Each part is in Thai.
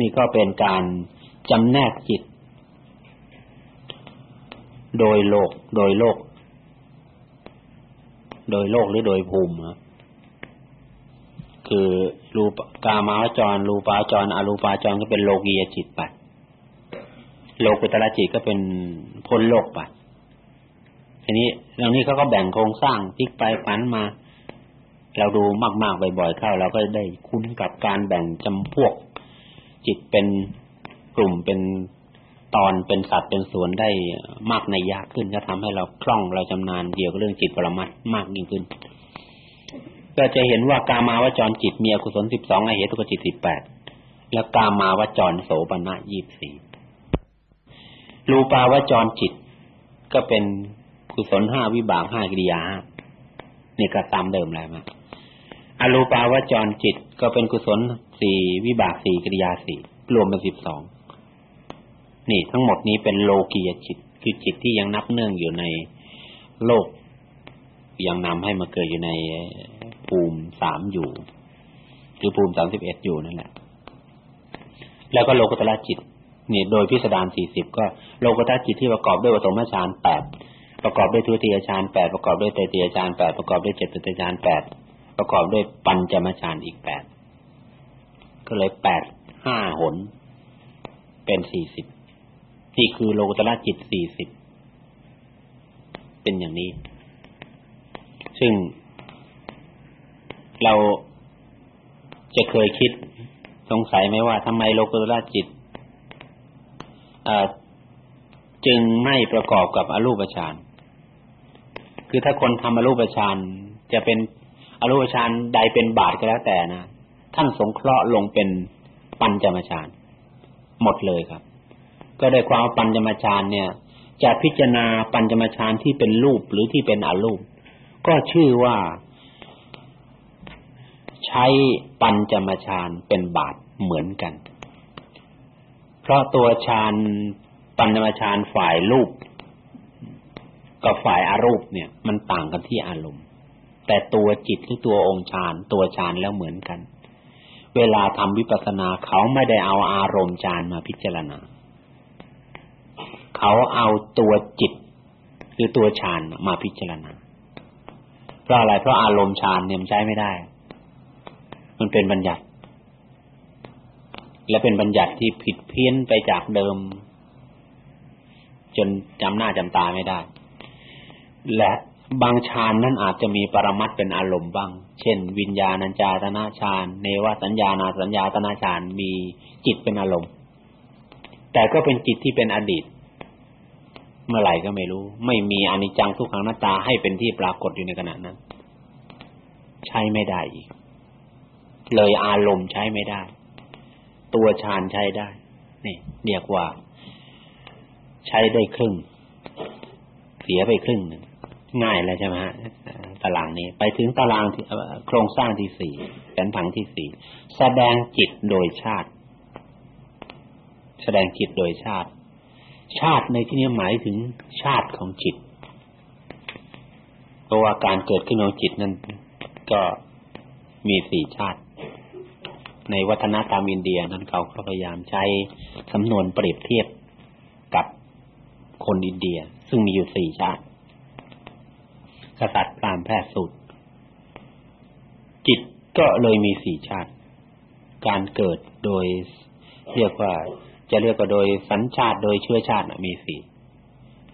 นี่ก็เป็นการจำแนกจิต โดยโลก โดยโลก โดยโลกหรือโดยภูมิคือรูปกามาวจร รูปาจรอรูปาจรก็เป็นโลกียจิตไปโลกุตระจิตก็เป็นพ้นโลกไปทีนี้เรื่องนี้เขาก็แบ่งโครงสร้างพลิกไปผันมา เราดูมากๆบ่อยๆเข้าเราก็ได้คุ้นกับการแบ่งจำพวก จิตเป็นกลุ่มเป็นตอนเป็นสัตว์เป็นส่วนได้มากในยากขึ้นก็ทำให้เราคล่องเราชำนาญเกี่ยวกับเรื่องจิตปรมัตมากยิ่งขึ้น ก็จะเห็นว่ากามาวจรจิตมีอกุศล12องอเหตุกจิต18แปดแล้วกามาวจรโสปณะ24รูปาวจรจิต ก็เป็นกุศล5วิบาก5กิริยานี่ก็ตามเดิมแล้วมา อรูปาวจรจิตก็เป็นกุศล4วิบาก4กิริยา4รวมเป็น12นี่ทั้งหมดนี้เป็นโลกียจิต คือจิตที่ยังนับเนื่องอยู่ในโลก ยังนำให้มาเกิดอยู่ในภูมิสามอยู่ คือภูมิสามสิบเอ็ดอยู่นั่นแหละ แล้วก็โลกุตละจิตนี่โดยพิสดารสี่สิบก็โลกุตละจิตที่ประกอบด้วยปฐมฌานแปดประกอบด้วยทุติยฌานแปดประกอบด้วยเตติยฌานแปดประกอบด้วยเจตุตฌานแปด ประกอบด้วยปัญจมฌานอีกแปดก็เลยแปดห้าหน เป็นสี่สิบนี่คือโลกุตละจิตสี่สิบเป็นอย่างนี้ ซึ่งเราจะเคยคิดสงสัยไหมว่าทำไมโลกุตระจิตจึงไม่ประกอบกับอรูปฌานคือถ้าคนทำอรูปฌานจะเป็น อรูปฌานใดเป็นบาทก็แล้วแต่นะท่านสงเคราะห์ลงเป็นปัญจมฌานหมดเลยครับ ก็ได้ความปัญจมฌานเนี่ย จะพิจารณาปัญจมฌานที่เป็นรูปหรือที่เป็นอรูป ก็ชื่อว่า ใช้ปัญจมฌานเป็นบาทเหมือนกัน เพราะตัวฌานปัญจมฌานฝ่ายรูปกับฝ่ายอารูปเนี่ย มันต่างกันที่อารมณ์ แต่ตัวจิตหรือตัวองค์ฌานตัวฌานแล้วเหมือนกัน เวลาทำวิปัสสนาเขาไม่ได้เอาอารมณ์ฌานมาพิจารณา เขาเอาตัวจิตคือตัวฌานมาพิจารณาเพราะอะไรเพราะอารมณ์ฌานเนี่ยมันใช้ไม่ได้ มันเป็นบัญญัติ และเป็นบัญญัติที่ผิดเพี้ยนไปจากเดิม จนจำหน้าจำตาไม่ได้ และ บางฌานนั้นอาจจะมีปรมัตเป็นอารมณ์บ้าง เช่น วิญญาณัญจาตนาฌาน เนวสัญญานาสัญญาตนาฌานมีจิตเป็นอารมณ์ แต่ก็เป็นจิตที่เป็นอดีต เมื่อไหร่ก็ไม่รู้ ไม่มีอนิจจังทุกขังหน้าตาให้เป็นที่ปรากฏอยู่ในขณะนั้น ใช้ไม่ได้อีก เลยอารมณ์ใช้ไม่ได้ ตัวฌานใช้ได้ นี่เรียกว่า ใช้ได้ครึ่ง เสียไปครึ่งนึง ง่ายแล้วใช่ไหมฮะตารางนี้ ไปถึงตารางโครงสร้างที่สี่แผนผังที่สี่แสดงจิตโดยชาติ แสดงจิตโดยชาติ ชาติในที่นี้หมายถึงชาติของจิตเพราะว่าการเกิดขึ้นของจิตนั้นก็มีสี่ชาติ ในวัฒนธรรมอินเดียนั้นเขาก็พยายามใช้สำนวนเปรียบเทียบกับคนอินเดีย ซึ่งมีอยู่สี่ชาติ กษัตริย์พราหมณ์แพทย์สูตร จิตก็เลยมีสี่ชาติ การเกิดโดยเรียกว่า จะเรียกว่าโดยสัญชาติโดยเชื้อชาติมีสี่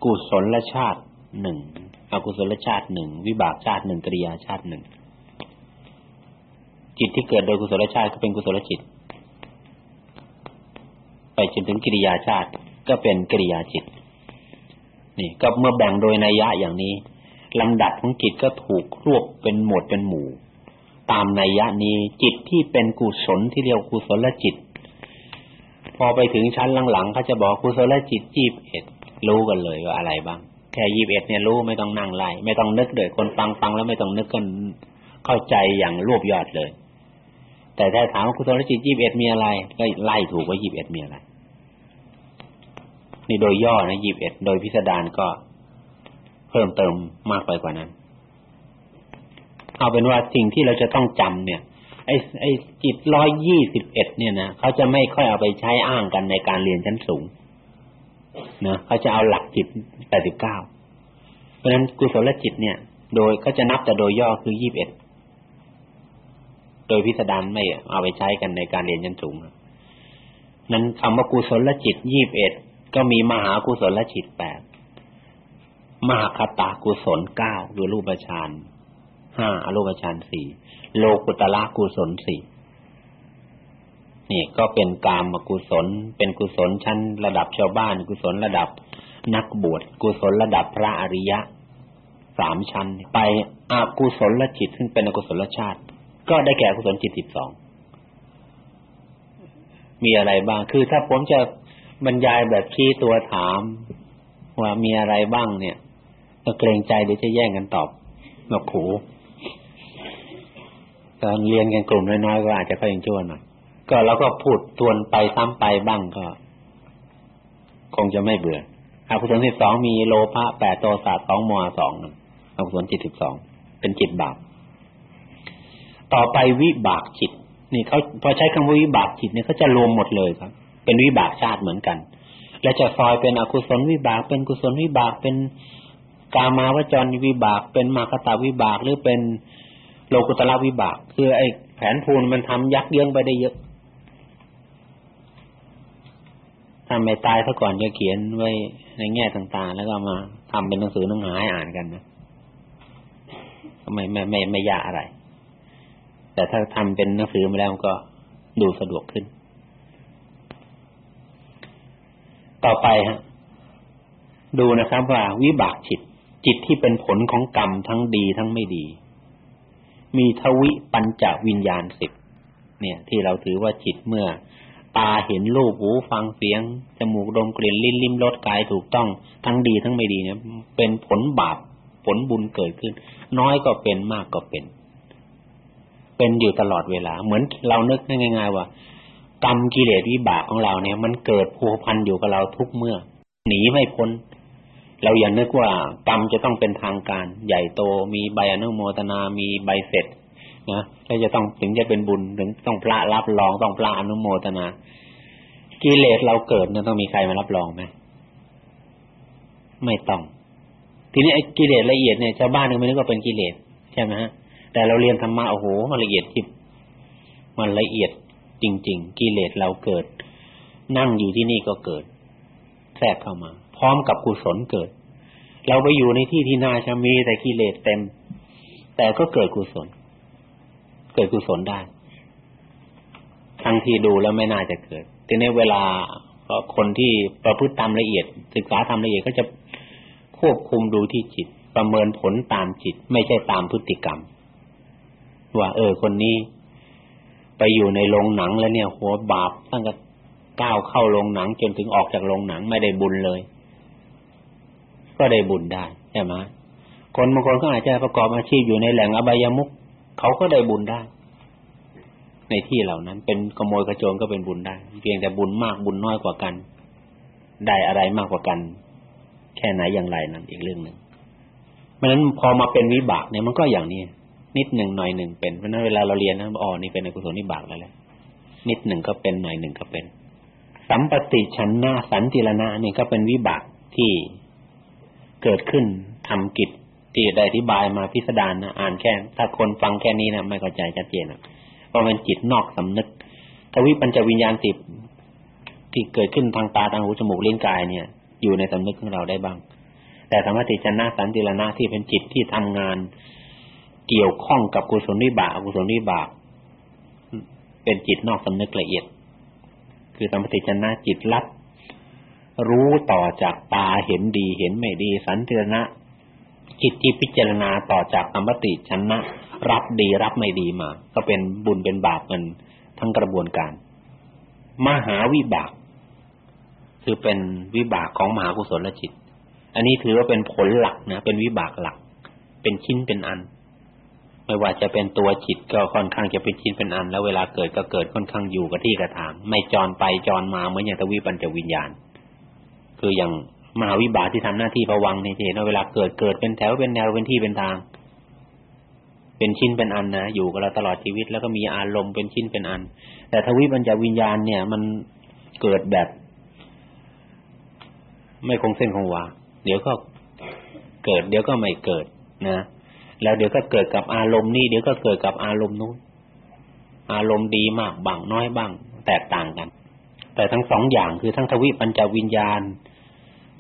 กุศลชาติหนึ่งอกุศลชาติหนึ่งวิบากชาติหนึ่งกิริยาชาติหนึ่งจิตที่เกิดโดยกุศลชาติก็เป็นกุศลจิต ไปจนถึงกิริยาชาติก็เป็นกิริยาจิต นี่ก็เมื่อแบ่งโดยนัยยะอย่างนี้ ลำดับของจิตก็ถูกรวบเป็นหมวดเป็นหมู่ ตามนัยยะนี้จิตที่เป็นกุศลที่เรียกกุศลจิต พอไปถึงชั้นหลังๆเขาจะบอกกุศลจิตยี่สิบเอ็ดรู้กันเลยว่าอะไรบ้าง แค่ยี่สิบเอ็ดเนี่ยรู้ไม่ต้องนั่งไล่ไม่ต้องนึกเลยคนฟังฟังแล้วไม่ต้องนึกกันเข้าใจอย่างรวบยอดเลย แต่ถ้าถามว่ากุศลจิตยี่สิบเอ็ดมีอะไรก็ไล่ถูกว่ายี่สิบเอ็ดมีอะไรนี่โดยย่อนะยี่สิบเอ็ดโดยพิสดารก็ เพิ่มเติมมากไปกว่านั้น เอาเป็นว่าสิ่งที่เราจะต้องจำเนี่ยไอ้ไอ้จิตร้อยยี่สิบเอ็ดเนี่ยนะเขาจะไม่ค่อยเอาไปใช้อ้างกันในการเรียนชั้นสูงนะเขาจะเอาหลักจิตแปดสิบเก้าเพราะฉะนั้นกุศลจิตเนี่ย โดยเขาจะนับแต่โดยย่อคือยี่สิบเอ็ดโดยพิสดารไม่เอาไปใช้กันในการเรียนชั้นสูงนั้นคำว่ากุศลจิตยี่สิบเอ็ดก็มีมหากุศลจิตแปด มหาคตากุศลเก้าคือรูปฌานห้าอรูปฌานสี่โลกุตละกุศลสี่นี่ก็เป็นกามกุศล เป็นกุศลชั้นระดับชาวบ้าน กุศลระดับนักบวชกุศลระดับพระอริยะสามชั้น ไปอากุศลจิตซึ่งเป็นอกุศลชาติ ก็ได้แก่กุศลจิตสิบสองมีอะไรบ้าง คือถ้าผมจะบรรยายแบบชี้ตัวถาม ว่ามีอะไรบ้างเนี่ย ก็เกรงใจเดี๋ยวจะแย่งกันตอบหนกหูตอนเรียนกันกลุ่มน้อยๆก็อาจจะค่อยยังชั่วหน่อยก็เราก็พูดทวนไปซ้ำไปบ้างก็ คงจะไม่เบื่ออกุศลสิบสองมีโลภะแปดโทสะสองโมหะสองอกุศลจิตสิบสองเป็นจิตบาปต่อไปวิบากจิต นี่เขาพอใช้คำว่าวิบากจิตเนี่ยเขาจะรวมหมดเลยครับ เป็นวิบากชาติเหมือนกัน และจะซอยเป็นอกุศลวิบากเป็นกุศลวิบากเป็น กามาวจรวิบาก เป็นมาคตาวิบาก หรือเป็นโลกุตละวิบาก คือไอ้แผนภูนมันทำยักเยื้องไปได้เยอะถ้าไม่ตายซะก่อนจะเขียนไว้ในแง่ต่างๆ แล้วก็มาทำเป็นหนังสือหนังหาให้อ่านกันนะก็ไม่ไม่ไม่ไม่ยากอะไร แต่ถ้าทำเป็นหนังสือมาแล้วก็ดูสะดวกขึ้น ต่อไปฮะดูนะครับว่าวิบากจิต จิตที่เป็นผลของกรรมทั้งดีทั้งไม่ดี มีทวิปัญจวิญญาณสิบเนี่ย ที่เราถือว่าจิตเมื่อ ตาเห็นรูปหูฟังเสียง จมูกดมกลิ่นลิ้นลิ้มรสกายถูกต้องทั้งดีทั้งไม่ดีเนี่ย เป็นผลบาปผลบุญเกิดขึ้น น้อยก็เป็นมากก็เป็น เป็นอยู่ตลอดเวลา เหมือนเรานึกง่ายๆว่ากรรมกิเลสวิบากของเราเนี่ย มันเกิดพัวพันอยู่กับเราทุกเมื่อ หนีไม่พ้น เราอย่านึกว่ากรรมจะต้องเป็นทางการ ใหญ่โตมีใบอนุโมทนา มีใบเสร็จนะแล้วจะต้องถึงจะเป็นบุญถึงต้องพระรับรองต้องพระอนุโมทนากิเลสเราเกิดเนี่ยต้องมีใครมารับรองไหมไม่ต้อง ทีนี้ไอ้กิเลสละเอียดเนี่ยชาวบ้านนึกไม่นึกว่าเป็นกิเลสใช่ไหมฮะแต่เราเรียนธรรมะโอ้โหมันละเอียดทิบมันละเอียดจริง ๆ กิเลสเราเกิด นั่งอยู่ที่นี่ก็เกิด แทรกเข้ามา พร้อมกับกุศลเกิด เราไปอยู่ในที่ที่น่าจะมีแต่กิเลสเต็ม แต่ก็เกิดกุศล เกิดกุศลได้ทั้งที่ดูแล้วไม่น่าจะเกิดทีนี้เวลาคนที่ประพฤติตามละเอียด ศึกษาทำละเอียดก็จะควบคุมดูที่จิต ประเมินผลตามจิต ไม่ใช่ตามพฤติกรรม ว่าเออ คนนี้ ไปอยู่ในโรงหนังแล้วเนี่ยหัวบาปตั้งแต่ก้าวเข้าโรงหนังจนถึงออกจากโรงหนังไม่ได้บุญเลย ก็ได้บุญได้ใช่ไหมคนบางคนก็อาจจะประกอบอาชีพอยู่ในแหล่งอบายมุขเขาก็ได้บุญได้ ในที่เหล่านั้น เป็นขโมยกระโจนก็เป็นบุญได้ เพียงแต่บุญมากบุญน้อยกว่ากัน ได้อะไรมากกว่ากัน แค่ไหนอย่างไรนั้นอีกเรื่องหนึ่งเพราะนั้นพอมาเป็นวิบากเนี่ยมันก็อย่างนี้นิดหนึ่งหน่อยหนึ่งเป็นเพราะนั้นเวลาเราเรียนนะอ๋อนี่เป็นอกุศลวิบากแล้วแหละนิดหนึ่งก็เป็นหน่อยหนึ่งก็เป็น สัมปติชันนาสันติรณะนี่ก็เป็นวิบากที่ เกิดขึ้นทำกิจที่ได้อธิบายมาพิสดารนะอ่านแค่ ถ้าคนฟังแค่นี้นะไม่เข้าใจชัดเจนนะเพราะมันจิตนอกสำนึกทวิปัญจวิญญาณสิบที่เกิดขึ้นทางตาทางหูจมูกลิ้นกายเนี่ย อยู่ในสำนึกของเราได้บ้าง แต่ธรรมติชนะสันติรณะที่เป็นจิตที่ทำงานเกี่ยวข้องกับกุศลวิบากอกุศลวิบาก เป็นจิตนอกสำนึกละเอียด คือธรรมติชนะจิตรับ รู้ต่อจากตาเห็นดีเห็นไม่ดี สันติรณะจิตที่พิจารณาต่อจากสัมปติชนะ รับดีรับไม่ดีมา ก็เป็นบุญเป็นบาปมันทั้งกระบวนการ มหาวิบาก คือเป็นวิบากของมหากุศลจิต อันนี้ถือว่าเป็นผลหลักนะ เป็นวิบากหลัก เป็นชิ้นเป็นอัน ไม่ว่าจะเป็นตัวจิตก็ค่อนข้างจะเป็นชิ้นเป็นอัน แล้วเวลาเกิดก็เกิดค่อนข้างอยู่กับที่กระถางไม่จรไปจรมาเหมือนอย่างทวิปัญจวิญญาณ คืออย่างมหาวิบากที่ทำหน้าที่ระวังในเห็นว่าเวลาเกิดเกิดเป็นแถวเป็นแนวเป็นที่เป็นทาง เป็นชิ้นเป็นอันนะอยู่กับเราตลอดชีวิตแล้วก็มีอารมณ์เป็นชิ้นเป็นอัน แต่ทวิปัญจวิญญาณเนี่ย มันเกิดแบบ ไม่คงเส้นคงวาเดี๋ยวก็เกิด เดี๋ยวก็ไม่เกิดนะแล้วเดี๋ยวก็เกิดกับอารมณ์นี้เดี๋ยวก็เกิดกับอารมณ์นู้นอารมณ์ดีมากบ้างน้อยบ้าง แตกต่างกัน แต่ทั้งสองอย่างคือทั้งทวิปัญจวิญญาณ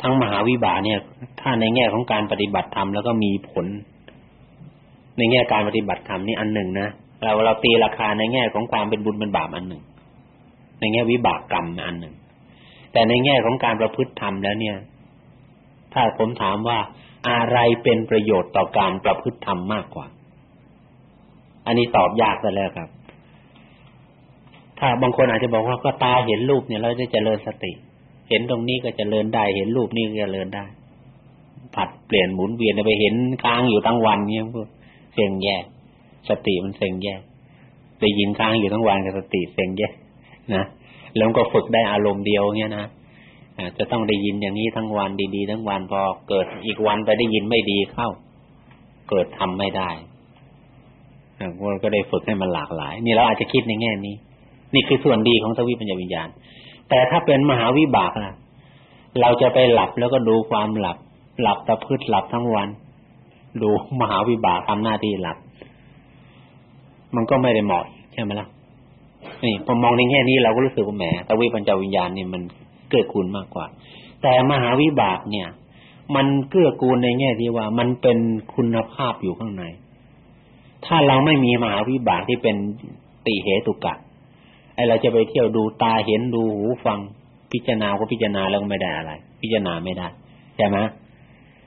ทั้งมหาวิบาเนี่ย ถ้าในแง่ของการปฏิบัติธรรมแล้วก็มีผล ในแง่การปฏิบัติธรรมนี่อันหนึ่งนะเราเราตีราคาในแง่ของความเป็นบุญเป็นบาปอันหนึ่ง ในแง่วิบากกรรมอันหนึ่ง แต่ในแง่ของการประพฤติธรรมแล้วเนี่ย ถ้าผมถามว่าอะไรเป็นประโยชน์ต่อการประพฤติธรรมมากกว่า อันนี้ตอบยากซะแล้วครับ ถ้าบางคนอาจจะบอกว่าก็ตาเห็นรูปเนี่ยเราจะเจริญสติ เห็นตรงนี้ก็จเจริญได้ เห็นรูปนี่ก็เจริญได้ ผัดเปลี่ยนหมุนเวียนไปเห็นค้างอยู่ทั้งวันเนี่ยพวกเซ็งแย่สติมันเซ็งแย่ไปยินค้างอยู่ทั้งวันกับสติเซ็งแย่นะแล้วก็ฝึกได้อารมณ์เดียวเนี่ยนะจะต้องได้ยินอย่างนี้ทั้งวันดีๆทั้งวันพอเกิดอีกวันไปได้ยินไม่ดีเข้า เกิดทำไม่ได้เราก็ได้ฝึกให้มันหลากหลาย นี่เราอาจจะคิดในแง่นี้ นี่คือส่วนดีของทวิปัญญาวิญญาณ แต่ถ้าเป็นมหาวิบากล่ะเราจะไปหลับแล้วก็ดูความหลับ หลับตะพืชหลับทั้งวัน ดูมหาวิบากทำหน้าที่หลับ มันก็ไม่ได้เหมาะใช่ไหมล่ะนี่พอมองในแง่นี้เราก็รู้สึกว่าแหมทวิปัญญาวิญญาณนี่มันเกื้อกูลมากกว่า แต่มหาวิบากเนี่ย มันเกื้อกูลในแง่ที่ว่า มันเป็นคุณภาพอยู่ข้างใน ถ้าเราไม่มีมหาวิบากที่เป็นติเหตุกะ ไอเราจะไปเที่ยวดูตาเห็นดูหูฟัง พิจารณาก็พิจารณาแล้วไม่ได้อะไร พิจารณาไม่ได้ใช่ไหม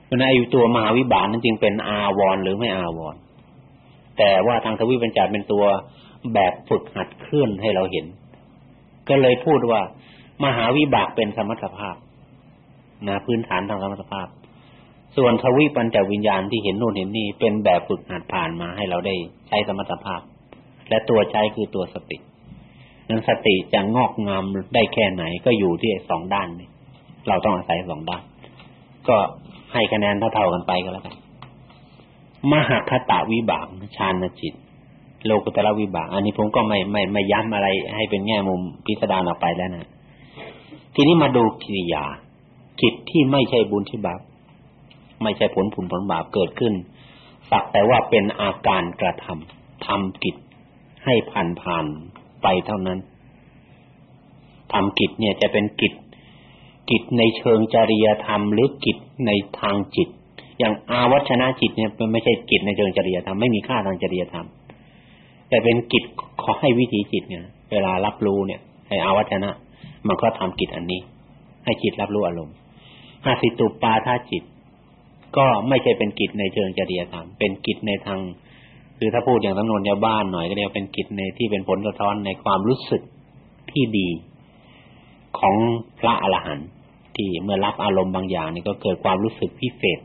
เพราะนั้นไอตัวมหาวิบากนั้นจึงเป็นอาวรหรือไม่อาวรแต่ว่าทางทวิปัญจาเป็นตัวแบบฝึกหัดเคลื่อนให้เราเห็น ก็เลยพูดว่า มหาวิบากเป็นสมรรถภาพนะพื้นฐานทางสมรรถภาพ ส่วนทวิปัญจวิญญาณที่เห็นโน่นเห็นนี่เป็นแบบฝึกหัดผ่านมาให้เราได้ใช้สมรรถภาพ และตัวใช้คือตัวสติ นั้นสติจะงอกงามได้แค่ไหนก็อยู่ที่สองด้านนี่เราต้องอาศัยสองด้าน ก็ให้คะแนนเท่าๆกันไปก็แล้วกันมหาคตาวิบากฌานจิต โลกุตระวิบาก อันนี้ผมก็ไม่ไม่ไม่ย้ำอะไร ให้เป็นแง่มุมพิสดารออกไปแล้วนะทีนี้มาดูกิริยากิจที่ไม่ใช่บุญที่บาปไม่ใช่ผลผลผลบาปเกิดขึ้นสักแต่ว่าเป็นอาการกระทำทำกิจให้ผ่านผ่าน ไปเท่านั้นทำกิจเนี่ยจะเป็นกิจกิจในเชิงจริยธรรมหรือกิจในทางจิต อย่างอาวัชนะจิตเนี่ยมันไม่ใช่กิจในเชิงจริยธรรมไม่มีค่าทางจริยธรรม แต่เป็นกิจขอให้วิถีจิตเนี่ย เวลารับรู้เนี่ยให้อาวัชนะ มันก็ทำกิจอันนี้ ให้จิตรับรู้อารมณ์หาสิตุปาทาจิต ก็ไม่ใช่เป็นกิจในเชิงจริยธรรม เป็นกิจในทาง คือถ้าพูดอย่างสำนวนชาวบ้านหน่อยก็เรียกเป็นกิจในที่เป็นผลสะท้อนในความรู้สึกที่ดีของพระอรหันต์ที่เมื่อรับอารมณ์บางอย่างนี่ก็เกิดความรู้สึกพิเศษ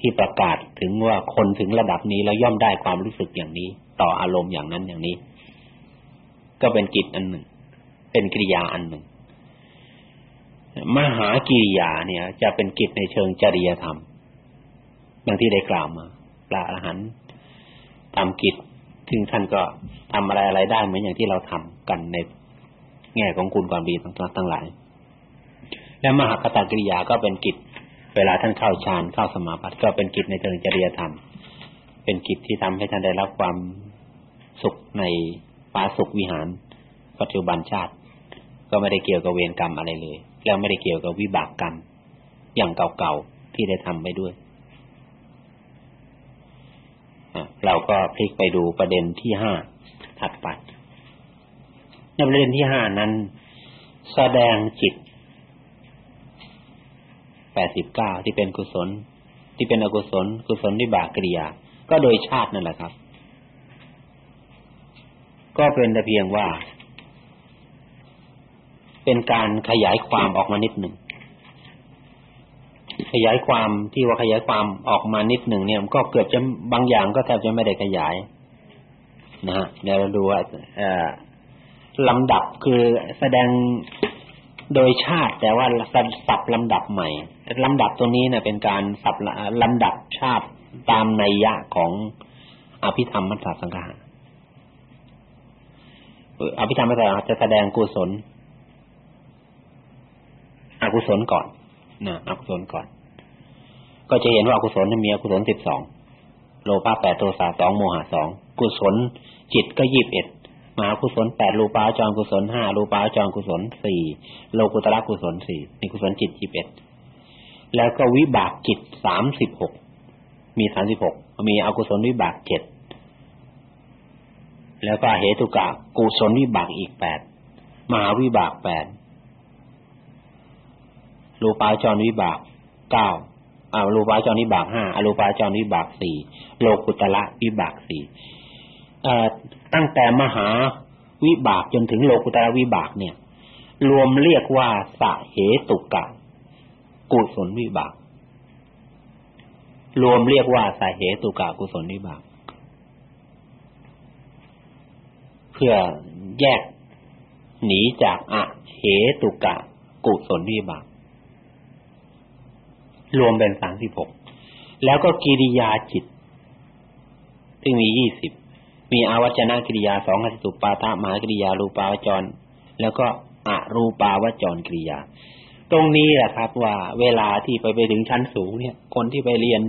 ที่ประกาศถึงว่าคนถึงระดับนี้แล้วย่อมได้ความรู้สึกอย่างนี้ ต่ออารมณ์อย่างนั้นอย่างนี้ ก็เป็นกิจอันหนึ่ง เป็นกิริยาอันหนึ่ง มหากิริยาเนี่ย จะเป็นกิจในเชิงจริยธรรมดังที่ได้กล่าวมาพระอรหันต์ ทำกิจถึงท่านก็ทำอะไรอะไรได้เหมือนอย่างที่เราทำกันในแง่ของคุณความดีทั้งทั้งหลาย และมหากตกิริยาก็เป็นกิจ เวลาท่านเข้าฌานเข้าสมาบัติก็เป็นกิจในเชิงจริยธรรม เป็นกิจที่ทำให้ท่านได้รับความสุขในปาสุขวิหาร ปัจจุบันชาติ ก็ไม่ได้เกี่ยวกับเวรกรรมอะไรเลย แล้วไม่ได้เกี่ยวกับวิบากกรรม อย่างเก่าๆที่ได้ทำไปด้วย เราก็พลิกไปดูประเด็นที่ห้าถัดไปในประเด็นที่ห้านั้น แสดงจิตแปดสิบเก้าที่เป็นกุศล ที่เป็นอกุศล กุศลวิบากกิริยา ก็โดยชาตินั่นแหละครับ ก็เป็นแต่เพียงว่า เป็นการขยายความออกมานิดหนึ่ง ขยายความที่ว่าขยายความออกมานิดหนึ่งเนี่ยก็เกือบจะบางอย่างก็แทบจะไม่ได้ขยายนะฮะเดี๋ยวเราดูว่าลำดับคือแสดงโดยชาติ แต่ว่าสับลำดับใหม่ลำดับตัวนี้เนี่ยเป็นการสับลำดับชาติตามนัยยะของอภิธรรมมัสสสังฆะอภิธรรมมัทสสะจะแสดงกุศลอกุศลก่อน นะอกุศลก่อน ก็จะเห็นว่าอกุศลมีอกุศลสิบสองโลภะแปดโทสะสองโมหะสองกุศลจิตก็ยี่สิบเอ็ดมหากุศลแปดรูปาจรกุศลห้ารูปาจรกุศลสี่โลกุตระกุศลสี่มีกุศลจิตยี่สิบเอ็ดแล้วก็วิบากจิตสามสิบหกมีสามสิบหกมีอกุศลวิบากเจ็ดแล้วก็เหตุกะกุศลวิบากอีกแปดมหาวิบากแปด รูปาจรวิบากเก้าอารูปาจรวิบากห้าอรูปาจรวิบากสี่โลกุตละวิบากสี่ตั้งแต่มหาวิบากจนถึงโลกุตระวิบากเนี่ย รวมเรียกว่าสะเหตุกะกุศลวิบาก รวมเรียกว่าสาเหตุกะกุศลวิบาก เพื่อแยกหนีจากอะเหตุกะกุศลวิบาก รวมเป็นสามสิบหกแล้วก็กิริยาจิต ซึ่งมียี่สิบมีอาวัจนะกิริยาสองอสุปาทะมหากิริยารูปาวจร แล้วก็อรูปาวจรกิริยา ตรงนี้แหละครับว่าเวลาที่ไปไปถึงชั้นสูงเนี่ย คนที่ไปเรียน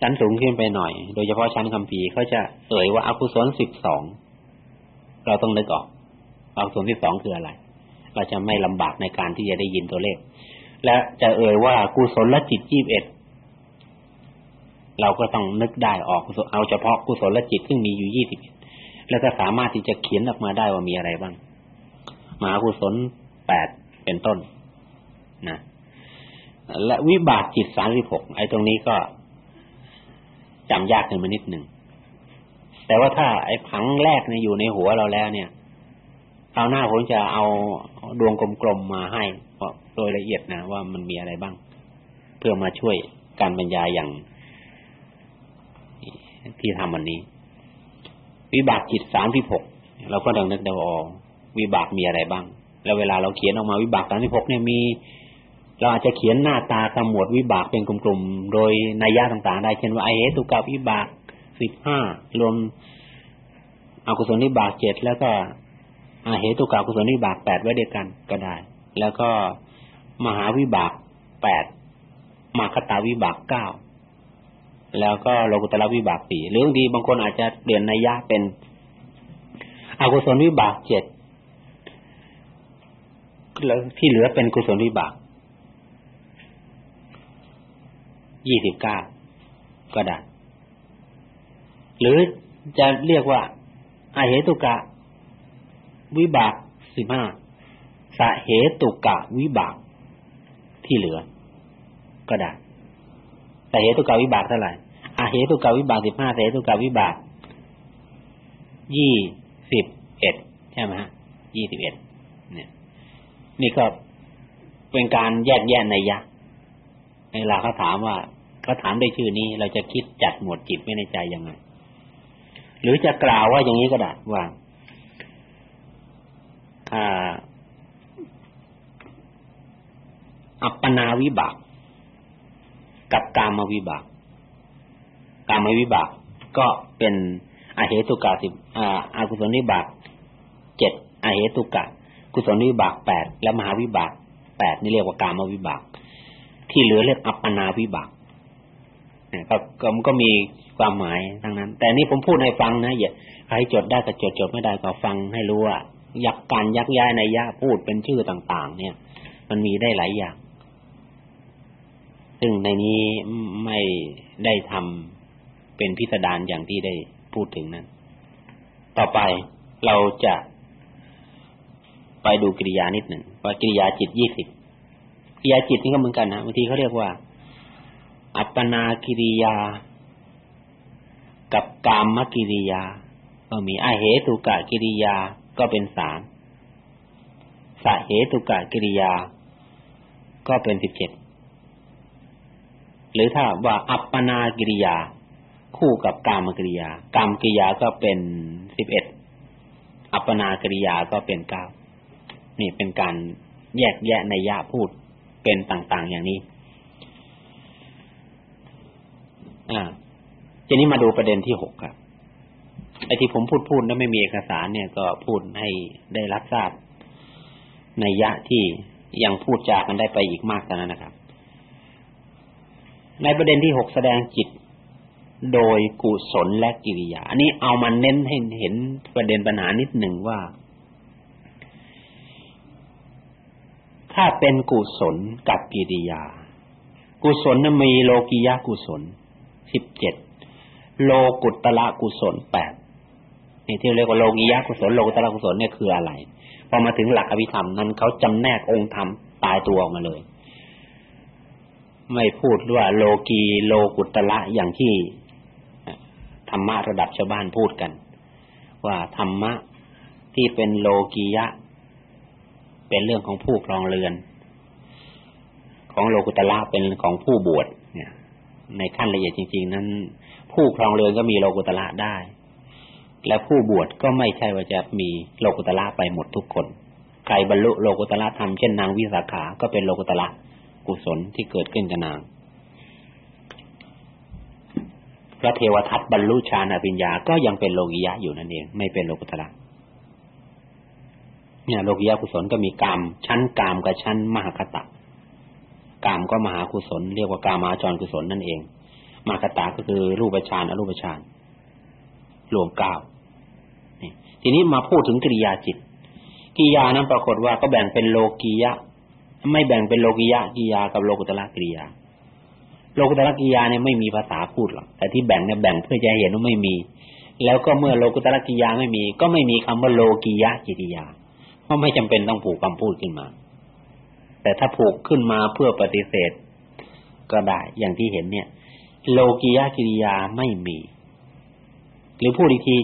ชั้นสูงขึ้นไปหน่อย โดยเฉพาะชั้นคัมภีร์เขาจะเอ่ยว่าอกุศลสิบสองเราต้องนึกออกอกุศลสิบสองคืออะไร เราจะไม่ลำบากในการที่จะได้ยินตัวเลข และจะเอ่ยว่ากุศลจิตยี่สิบเอ็ดเราก็ต้องนึกได้ออกเอาเฉพาะกุศลจิตซึ่งมีอยู่ยี่สิบแล้วก็สามารถที่จะเขียนออกมาได้ว่ามีอะไรบ้างมหากุศลแปดเป็นต้นนะและวิบากจิตสามสิบหกไอ้ตรงนี้ก็จำยากขึ้นมานิดหนึ่งแต่ว่าถ้าไอ้ผังแรกเนี่ยอยู่ในหัวเราแล้วเนี่ยคราวหน้าผมจะเอาดวงกลมๆมาให้ โดยละเอียดนะว่ามันมีอะไรบ้าง เพื่อมาช่วยการบรรยายอย่างที่ทำวันนี้ วิบากจิตสามที่หกเราก็ต้องนึกเดาออกวิบากมีอะไรบ้าง แล้วเวลาเราเขียนออกมาวิบากสามที่หกเนี่ยมี เราอาจจะเขียนหน้าตาขมวดวิบากเป็นกลุ่มๆโดยนัยยะต่างๆ ได้เช่นว่าไอเหตุกาวิบากสิบห้ารวมอกุศลวิบากเจ็ดแล้วก็อาเหตุกากุศลวิบากแปดไว้เดียวกันก็ได้ แล้วก็มหาวิบากแปดมาคตาวิบากเก้าแล้วก็โลกุตละวิบากสี่หรือบางทีบางคนอาจจะเปลี่ยนนัยยะเป็นอกุศลวิบากเจ็ดแล้วที่เหลือเป็นกุศลวิบากยี่สิบเก้าก็ได้หรือจะเรียกว่าอาเหตุกะ วิบากสิบห้า สาเหตุกะวิบากที่เหลือ ก็ได้แต่เหตุกาวิบากเท่าไหร่อาเหตุกาวิบากสิบห้าเหตุกาวิบากยี่สิบเอ็ดใช่ไหมฮะยี่สิบเอ็ดเนี่ย นี่ก็เป็นการแยกแยะในยะเวลาเขาถามว่าเขาถามได้ชื่อนี้ เราจะคิดจัดหมวดจิตไว้ในใจยังไง หรือจะกล่าวว่าอย่างนี้ก็ได้ว่าอั ปปนาวิบาก กับกามวิบาก กามวิบากก็เป็นอาเหตุกะสิบอาอากุศลวิบากเจ็ดอาเหตุกะ กุศลวิบากแปดและมหาวิบากแปดนี่เรียกว่ากามวิบาก ที่เหลือเรียกอัปปนาวิบากก็ก็ก็มีความหมายทั้งนั้น แต่นี่ผมพูดให้ฟังนะอย่าใครจดได้ก็จดจดไม่ได้ก็ฟังให้รู้ว่ายักการยักย้ายในยะพูดเป็นชื่อต่าง ๆ เนี่ย มันมีได้หลายอย่าง ซึ่งในนี้ไม่ได้ทำเป็นพิสดารอย่างที่ได้พูดถึงนั้น ต่อไปเราจะไปดูกิริยานิดหนึ่งว่ากิริยาจิตยี่สิบกิริยาจิตนี่ก็เหมือนกันนะบางทีเขาเรียกว่า อัปปนากิริยา กับกามกิริยา ก็มีอาเหตุกะกิริยาก็เป็นสามสาเหตุกะกิริยา ก็เป็นสิบเจ็ด หรือถ้าว่าอัปปนากิริยา คู่กับกามกิริยากามกิริยาก็เป็นสิบเอ็ดอัปปนากิริยาก็เป็นเก้านี่เป็นการแยกแยะในยะพูดเป็นต่าง ๆ อย่างนี้ อ่าทีนี้มาดูประเด็นที่หกครับไอ้ที่ผมพูดพูดแล้วไม่มีเอกสารเนี่ยก็พูดให้ได้รับทราบในยะที่ยังพูดจากันได้ไปอีกมากนั้นนะครับ ในประเด็นที่หกแสดงจิต โดยกุศลและกิริยา อันนี้เอามาเน้นให้เห็นประเด็นปัญหานิดหนึ่งว่า ถ้าเป็นกุศลกับกิริยา กุศลมีโลกิยะกุศลสิบเจ็ดโลกุตละกุศลแปดนี่ที่เรียกว่าโลกิยะกุศลโลกุตละกุศลเนี่ยคืออะไรพอมาถึงหลักอภิธรรมนั้นเขาจำแนกองค์ธรรมตายตัวออกมาเลย ไม่พูดว่าโลกีโลกุตละอย่างที่ธรรมะระดับชาวบ้านพูดกัน ว่าธรรมะที่เป็นโลกียะ เป็นเรื่องของผู้ครองเรือน ของโลกุตละเป็นของผู้บวชเนี่ย ในขั้นละเอียดจริง ๆ นั้น ผู้ครองเรือนก็มีโลกุตละได้ และผู้บวชก็ไม่ใช่ว่าจะมีโลกุตละไปหมดทุกคน ใครบรรลุโลกุตละธรรมเช่นนางวิสาขาก็เป็นโลกุตละ กุศลที่เกิดขึ้นกับนาง พระเทวทัตบรรลุฌานอภิญญาก็ยังเป็นโลกิยะอยู่นั่นเอง ไม่เป็นโลกุตระเนี่ยโลกิยะกุศลก็มีกามชั้นกามกับชั้นมหคตะกามก็มหากุศลเรียกว่ากามาจรกุศลนั่นเอง มหคตะก็คือรูปฌานอรูปฌานรวมเก้าทีนี้มาพูดถึงกิริยาจิตกิริยานั้นปรากฏว่าก็แบ่งเป็นโลกียะ ไม่แบ่งเป็นโลกิยะกิยากับโลกุตระกิริยา โลกุตระกิยาเนี่ยไม่มีภาษาพูดหรอกแต่ที่แบ่งเนี่ยแบ่งเพื่อจะเห็นว่าไม่มี แล้วก็เมื่อโลกุตระกิยาไม่มี ก็ไม่มีคำว่าโลกิยะกิริยา เพราะไม่จำเป็นต้องผูกคำพูดขึ้นมา แต่ถ้าผูกขึ้นมาเพื่อปฏิเสธ ก็ได้อย่างที่เห็นเนี่ย โลกิยะกิริยาไม่มี หรือพูดอีกที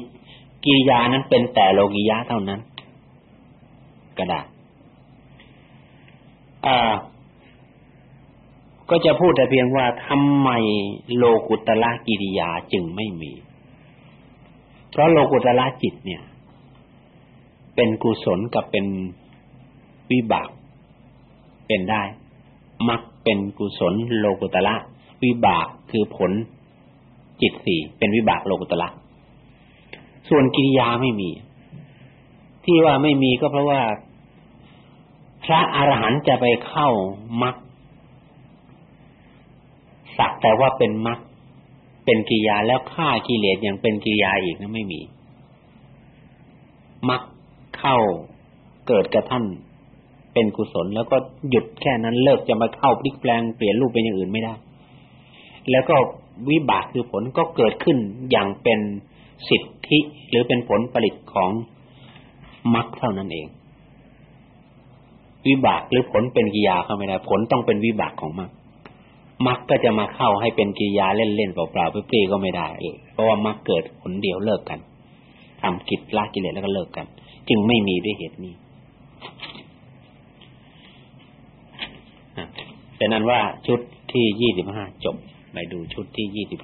กิริยานั้นเป็นแต่โลกิยะเท่านั้น ก็ได้ อ่า ก็จะพูดแต่เพียงว่าทำไมโลกุตละกิริยาจึงไม่มี เพราะโลกุตละจิตเนี่ย เป็นกุศลกับเป็นวิบาก เป็นได้มักเป็นกุศลโลกุตละวิบากคือผลจิตสี่เป็นวิบากโลกุตละส่วนกิริยาไม่มี ที่ว่าไม่มีก็เพราะว่า พระอรหันต์จะไปเข้ามรรคสักแต่ว่าเป็นมรรคเป็นกิยาแล้วฆ่ากิเลสอย่างเป็นกิริยาอีกนะไม่มีมรรคเข้าเกิดกับท่านเป็นกุศล แล้วก็หยุดแค่นั้นเลิกจะมาเข้าพลิกแปลงเปลี่ยนรูปเป็นอย่างอื่นไม่ได้ แล้วก็วิบากคือผลก็เกิดขึ้นอย่างเป็นสิทธิหรือเป็นผลผลิตของมรรคเท่านั้นเอง วิบากหรือผลเป็นกิยาเข้าไม่ได้ผลต้องเป็นวิบากของมรรคมักก็จะมาเข้าให้เป็นกิยาเล่นๆเปล่าๆเปรี้ๆก็ไม่ได้เพราะว่ามักเกิดผลเดียวเลิกกันทำกิจละกิเลสแล้วก็เลิกกัน จึงไม่มีด้วยเหตุนี้แต่นั้นว่าชุดที่ยี่สิบห้าจบไปดูชุดที่ยี่สิบ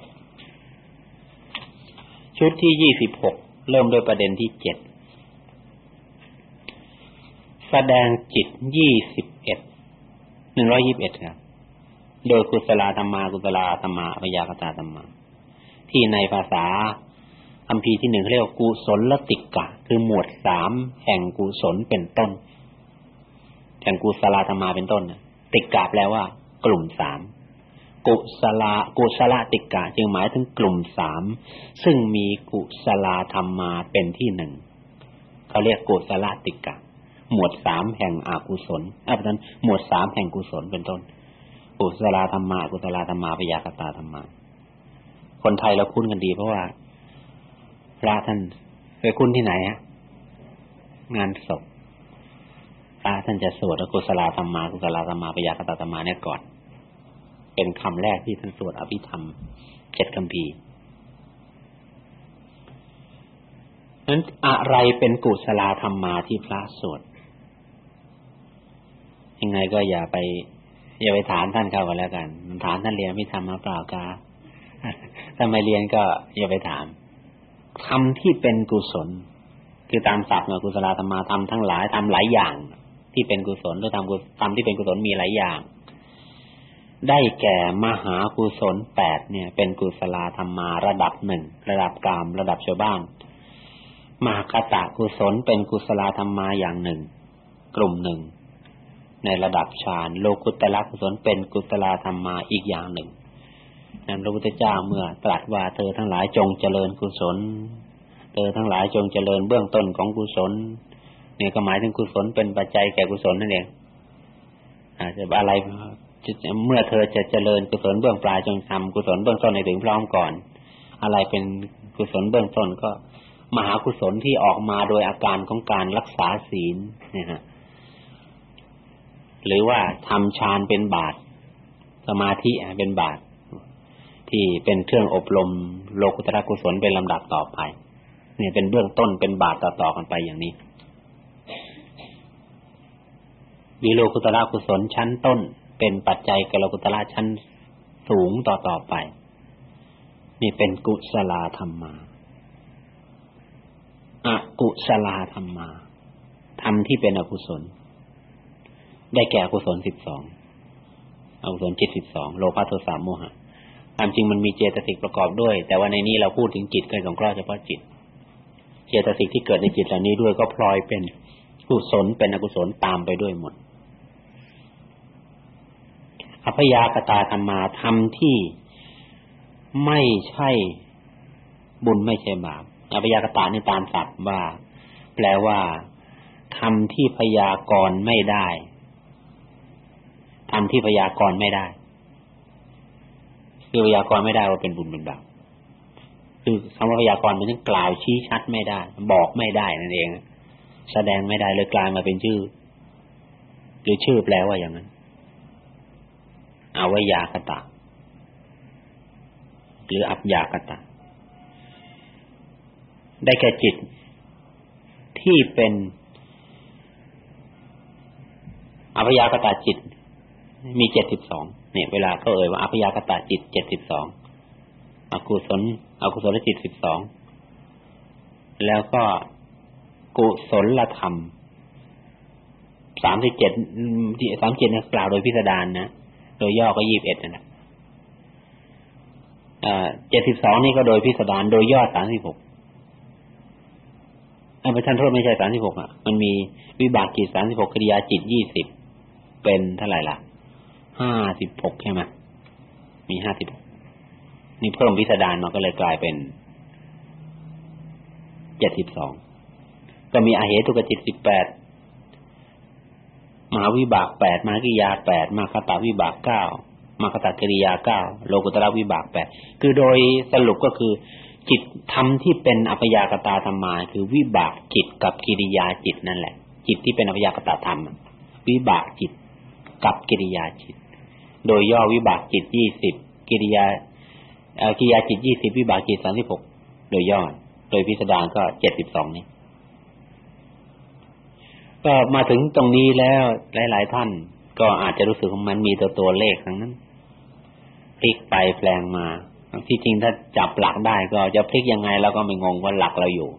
ชุดที่ยี่สิบหกเริ่มด้วยประเด็นที่เจ็ด แสดงจิตยี่สิบเอ็ดหนึ่งร้อยยี่สิบเอ็ดครับโดยกุศลธรรมากุศลธรรมาพยากตาธรรมาที่ในภาษาอัมพีที่หนึ่งเรียกว่ากุศลติกะ คือหมวดสามแห่งกุศลเป็นต้น แห่งกุศลธรรมาเป็นต้นติกะแปลว่า กลุ่มสามกุศลกุศลติกะ จึงหมายถึงกลุ่มสามซึ่งมีกุศลธรรมาเป็นที่หนึ่งเขาเรียกกุศลติกะ หมวดสามแห่งอกุศลอ่าเพราะนั้นหมวดสามแห่งกุศลเป็นต้นกุศลธรรมะกุศลธรรมะปยากตาธรรมะคนไทยเราคุ้นกันดีเพราะว่าพระท่านไปคุ้นที่ไหนฮะงานศพพระท่านจะสวดกุศลธรรมะกุศลธรรมะปยากตาธรรมะเนี่ยก่อน เป็นคำแรกที่ท่านสวดอภิธรรมเจ็ดคำพีนั้นอะไรเป็นกุศลธรรมมาที่พระสวด ยังไงก็อย่าไป อย่าไปถามท่านเข้าก็แล้วกันถามท่านเรียนไม่ทำมาเปล่ากาถ้าไม่เรียนก็อย่าไปถามทำที่เป็นกุศล คือตามศัพท์เนกุศลธรรมาทำทั้งหลายทำหลายอย่าง ที่เป็นกุศลหรือทำกุทำที่เป็นกุศลมีหลายอย่าง ได้แก่มหากุศลแปดเนี่ย เป็นกุศลธรรมาระดับหนึ่งระดับกามระดับชาวบ้านมหคตากุศลเป็นกุศลธรรมาอย่างหนึ่ง กลุ่มหนึ่ง ในระดับฌานโลกุตละกุศลเป็นกุศลธรรมาอีกอย่างหนึ่งนั้นพระพุทธเจ้าเมื่อตรัสว่าเธอทั้งหลายจงเจริญกุศล เธอทั้งหลายจงเจริญเบื้องต้นของกุศลเนี่ยก็หมายถึงกุศลเป็นปัจจัยแก่กุศลนั่นเองอาจจะอะไรเมื่อเธอจะเจริญกุศลเบื้องปลายจงทำกุศลเบื้องต้นในถึงพร้อมก่อน อะไรเป็นกุศลเบื้องต้นก็มหากุศลที่ออกมาโดยอาการของการรักษาศีลเนี่ยฮะ หรือว่าทำฌานเป็นบาตรสมาธิเป็นบาตรที่เป็นเครื่องอบรมโลกุตระกุศลเป็นลำดับต่อไปเนี่ยเป็นเบื้องต้นเป็นบาตรต่อๆกันไปอย่างนี้วิโลกุตระกุศลชั้นต้น เป็นปัจจัยกับโลกุตระชั้นสูงต่อๆไป นี่เป็นกุศลธรรมาอกุศลธรรมาธรรมที่เป็นอกุศล ได้แก่กุศลสิบสองอกุศลจิตสิบสองโลภะโทสะโมหะความจริงมันมีเจตสิกประกอบด้วย แต่ว่าในนี้เราพูดถึงจิตกันสงเคราะห์เฉพาะจิต เจตสิกที่เกิดในจิตเหล่านี้ด้วยก็พลอยเป็นกุศลเป็นอกุศลตามไปด้วยหมดอภยากตาธรรมาธรรมที่ไม่ใช่บุญไม่ใช่บาปอภยากตานี่ตามศัพท์ว่า แปลว่าธรรมที่พยากรณ์ไม่ได้ ธรรมที่พยากรณ์ไม่ได้คือพยากรณ์ไม่ได้ว่าเป็นบุญเป็นบาปคือคำว่าพยากรณ์มันต้องกล่าวชี้ชัดไม่ได้ บอกไม่ได้นั่นเอง แสดงไม่ได้เลยกลายมาเป็นชื่อ หรือชื่อแปลว่าอย่างนั้นอวยากตะหรืออัปยากตะ ได้แก่จิตที่เป็นอัพยากตาจิต มีเจ็ดสิบสองเนี่ยเวลาเขาเอ่ยว่าอัพยากตาจิตเจ็ดสิบสองอกุศลอกุศลจิตสิบสองแล้วก็กุศลธรรมสามสิบเจ็ดสามเจ็ดนะกล่าวโดยพิสดารนะโดยย่อก็ยี่สิบเอ็ดนะเจ็ดสิบสองนี่ก็โดยพิสดารโดยย่อสามสิบหกไอ้ประชันโทษไม่ใช่สามสิบหกอะ มันมีวิบากจิตสามสิบหกคริยาจิตยี่สิบเป็นเท่าไหร่ล่ะ ห้าสิบหกใช่ไหมมีห้าสิบนี่เพิ่มพิสดารมาก็เลยกลายเป็นเจ็ดสิบสองก็มีอาเหตุกจิตสิบแปดมหาวิบากแปดมหากิยาแปดมาคตาวิบากเก้ามาคตากิริยาเก้าโลกุตระวิบากแปดคือโดยสรุปก็คือ จิตธรรมที่เป็นอัพยากตาธรรมา คือวิบากจิตกับกิริยาจิตนั่นแหละ จิตที่เป็นอัพยากตาธรรม วิบากจิตกับกิริยาจิต โดยย่อวิบากจิตยี่สิบกิริยากิริยาจิตยี่สิบวิบากจิตสามสิบหกโดยย่อโดยพิสดารก็เจ็ดสิบสองนี้ก็มาถึงตรงนี้แล้วหลาย ๆ ท่าน ก็อาจจะรู้สึกว่ามันมีตัวตัวเลขทั้งนั้นพลิกไปแปลงมาที่จริงถ้าจับหลักได้ก็จะพลิกยังไงเราก็ไม่งงว่าหลักเราอยู่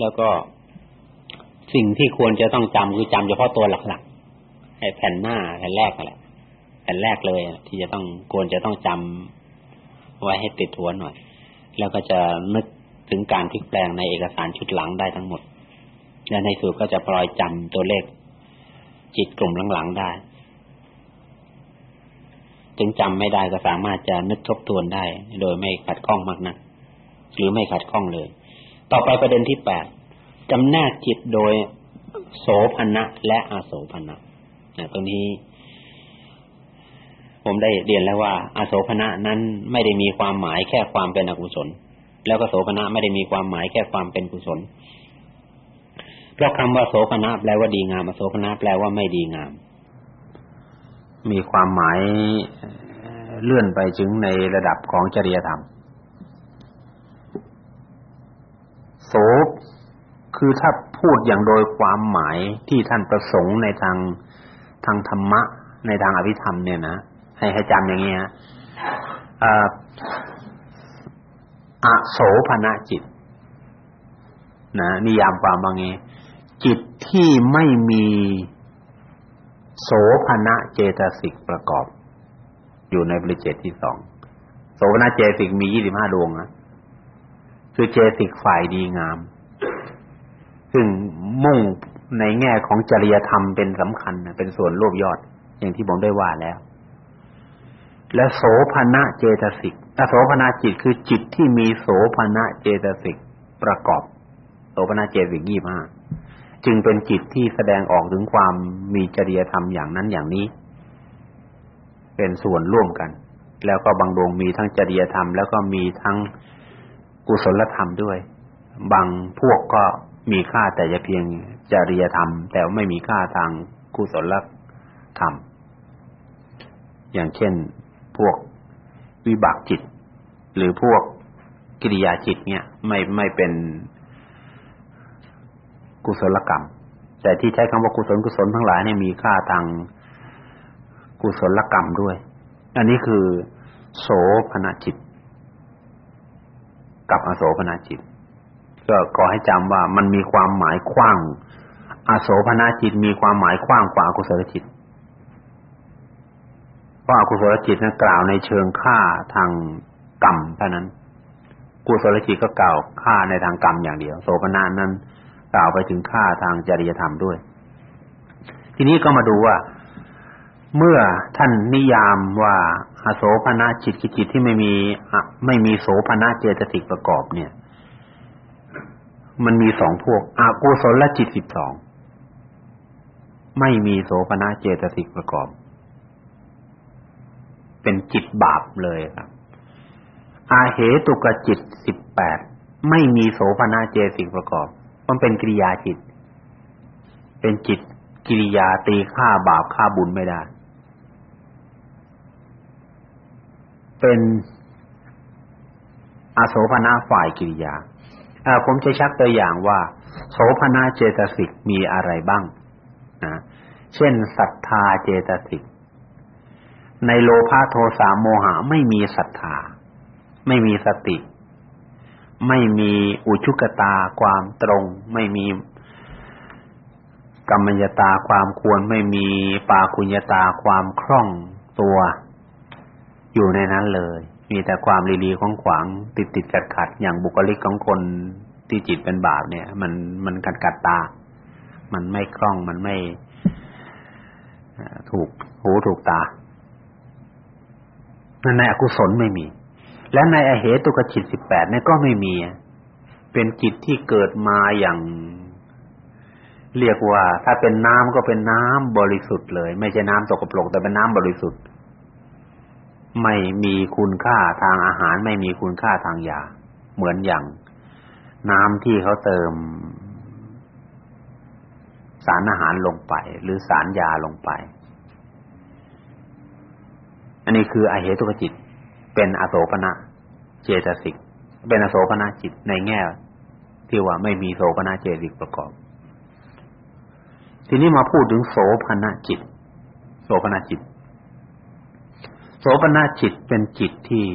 แล้วก็สิ่งที่ควรจะต้องจำคือจำเฉพาะตัวหลัก ๆให้แผ่นหน้าแผ่นแรกอะไรแผ่นแรกเลยที่จะต้องควรจะต้องจำไว้ให้ติดหัวหน่อย แล้วก็จะนึกถึงการพลิกแปลงในเอกสารชุดหลังได้ทั้งหมด และในสุดก็จะปล่อยจำตัวเลขจิตกลุ่มหลังๆได้ ถึงจำไม่ได้ก็สามารถจะนึกทบทวนได้ โดยไม่ขัดข้องมากนะักหรือไม่ขัดข้องเลย ต่อไปประเด็นที่แปดจำแนกจิตโดยโสภณะและอาโสภณะ ตรงนี้ ผมได้เรียนแล้วว่าอาโสภณะนั้นไม่ได้มีความหมายแค่ความเป็นอกุศล แล้วก็โสภณะไม่ได้มีความหมายแค่ความเป็นกุศลเพราะคำว่าโสภณะแปลว่าดีงามอโสภณะแปลว่าไม่ดีงาม มีความหมายเลื่อนไปถึงในระดับของจริยธรรมโสคือถ้าพูดอย่างโดยความหมายที่ท่านประสงค์ในทาง ทางธรรมะในทางอภิธรรมเนี่ยนะให้ให้จำอย่างนี้ฮะอโสภณจิต นะ นิยามความว่าไงจิตที่ไม่มีโสภณะเจตสิกประกอบ อยู่ในบริเจตที่สองโสภณะเจตสิกมียี่สิบห้าดวงนะคือเจตสิกฝ่ายดีงาม ซึ่งมุ่ง ในแง่ของจริยธรรมเป็นสำคัญเป็นส่วนรวบยอด อย่างที่ผมได้ว่าแล้ว และโสภณะเจตสิกโสภณะจิตคือจิตที่มีโสภณะเจตสิกประกอบ โสภณะเจตสิกยี่ห้าจึงเป็นจิตที่แสดงออกถึงความมีจริยธรรมอย่างนั้นอย่างนี้ เป็นส่วนร่วมกัน แล้วก็บางดวงมีทั้งจริยธรรม แล้วก็มีทั้งกุศลธรรมด้วย บางพวกก็มีค่าแต่จะเพียง จริยธรรม แต่ไม่มีค่าทางกุศลธรรม อย่างเช่นพวกวิบากจิต หรือพวกกิริยาจิตเนี่ย ไม่ไม่เป็นกุศลกรรม แต่ที่ใช้คำว่ากุศลกุศลทั้งหลายเนี่ยมีค่าทางกุศลกรรมด้วย อันนี้คือ โสภณจิต กับอโสภณจิต ก็ขอให้จำว่ามันมีความหมายกว้าง อโสภณจิตมีความหมายกว้างกว่าอกุศลจิตเพราะอกุศลจิตนั้นกล่าวในเชิงฆ่าทางกรรมเท่านั้น กุศลจิตก็กล่าวฆ่าในทางกรรมอย่างเดียว โสภณนั้นกล่าวไปถึงค่าทางจริยธรรมด้วย ทีนี้ก็มาดูว่า เมื่อท่านนิยามว่าอโสภณจิตคือจิตที่ไม่มีไม่มีโสภณเจตสิกประกอบเนี่ย มันมีสองพวกอกุศลจิตสิบสอง ไม่มีโสภณเจตสิกประกอบ เป็นจิตบาปเลยครับ อาเหตุกจิตสิบแปดไม่มีโสภณเจตสิกประกอบ มันเป็นกิริยาจิต เป็นจิตกิริยาตีค่าบาปค่าบุญไม่ได้ เป็นอโสภณะฝ่ายกิริยาอ่าผมจะชักตัวอย่างว่า โสภณะเจตสิกมีอะไรบ้าง นะเช่นศรัทธาเจตสิกในโลภะโทสะโมหะไม่มีศรัทธา ไม่มีสติ ไม่มีอุชุกตาความตรง ไม่มีกรรมัญญตาความควรไม่มีปาคุญญตาความคล่องตัว อยู่ในนั้นเลย มีแต่ความลีลีของขวางติดติดขัดขัดอย่างบุคลิกของคนที่จิตเป็นบาปเนี่ย มันมันกัดกัดตา มันไม่คล่องมันไม่ถูกหูถูกตานั่นในอกุศลไม่มี และในอเหตุกจิตสิบแปดเนี่ยก็ไม่มี เป็นจิตที่เกิดมาอย่าง เรียกว่า ถ้าเป็นน้ำก็เป็นน้ำบริสุทธิ์เลย ไม่ใช่น้ำตกปรกแต่เป็นน้ำบริสุทธิ์ ไม่มีคุณค่าทางอาหาร ไม่มีคุณค่าทางยา เหมือนอย่าง น้ำที่เขาเติม สารอาหารลงไป หรือสารยาลงไป อันนี้คืออเหตุกจิต เป็นอโสภณะเจตสิก เป็นอโสภณะจิตในแง่ ที่ว่าไม่มีโสภณะเจตสิกประกอบ ทีนี้มาพูดถึงโสภณะจิต โสภณะจิต โสภณะจิตเป็นจิตที่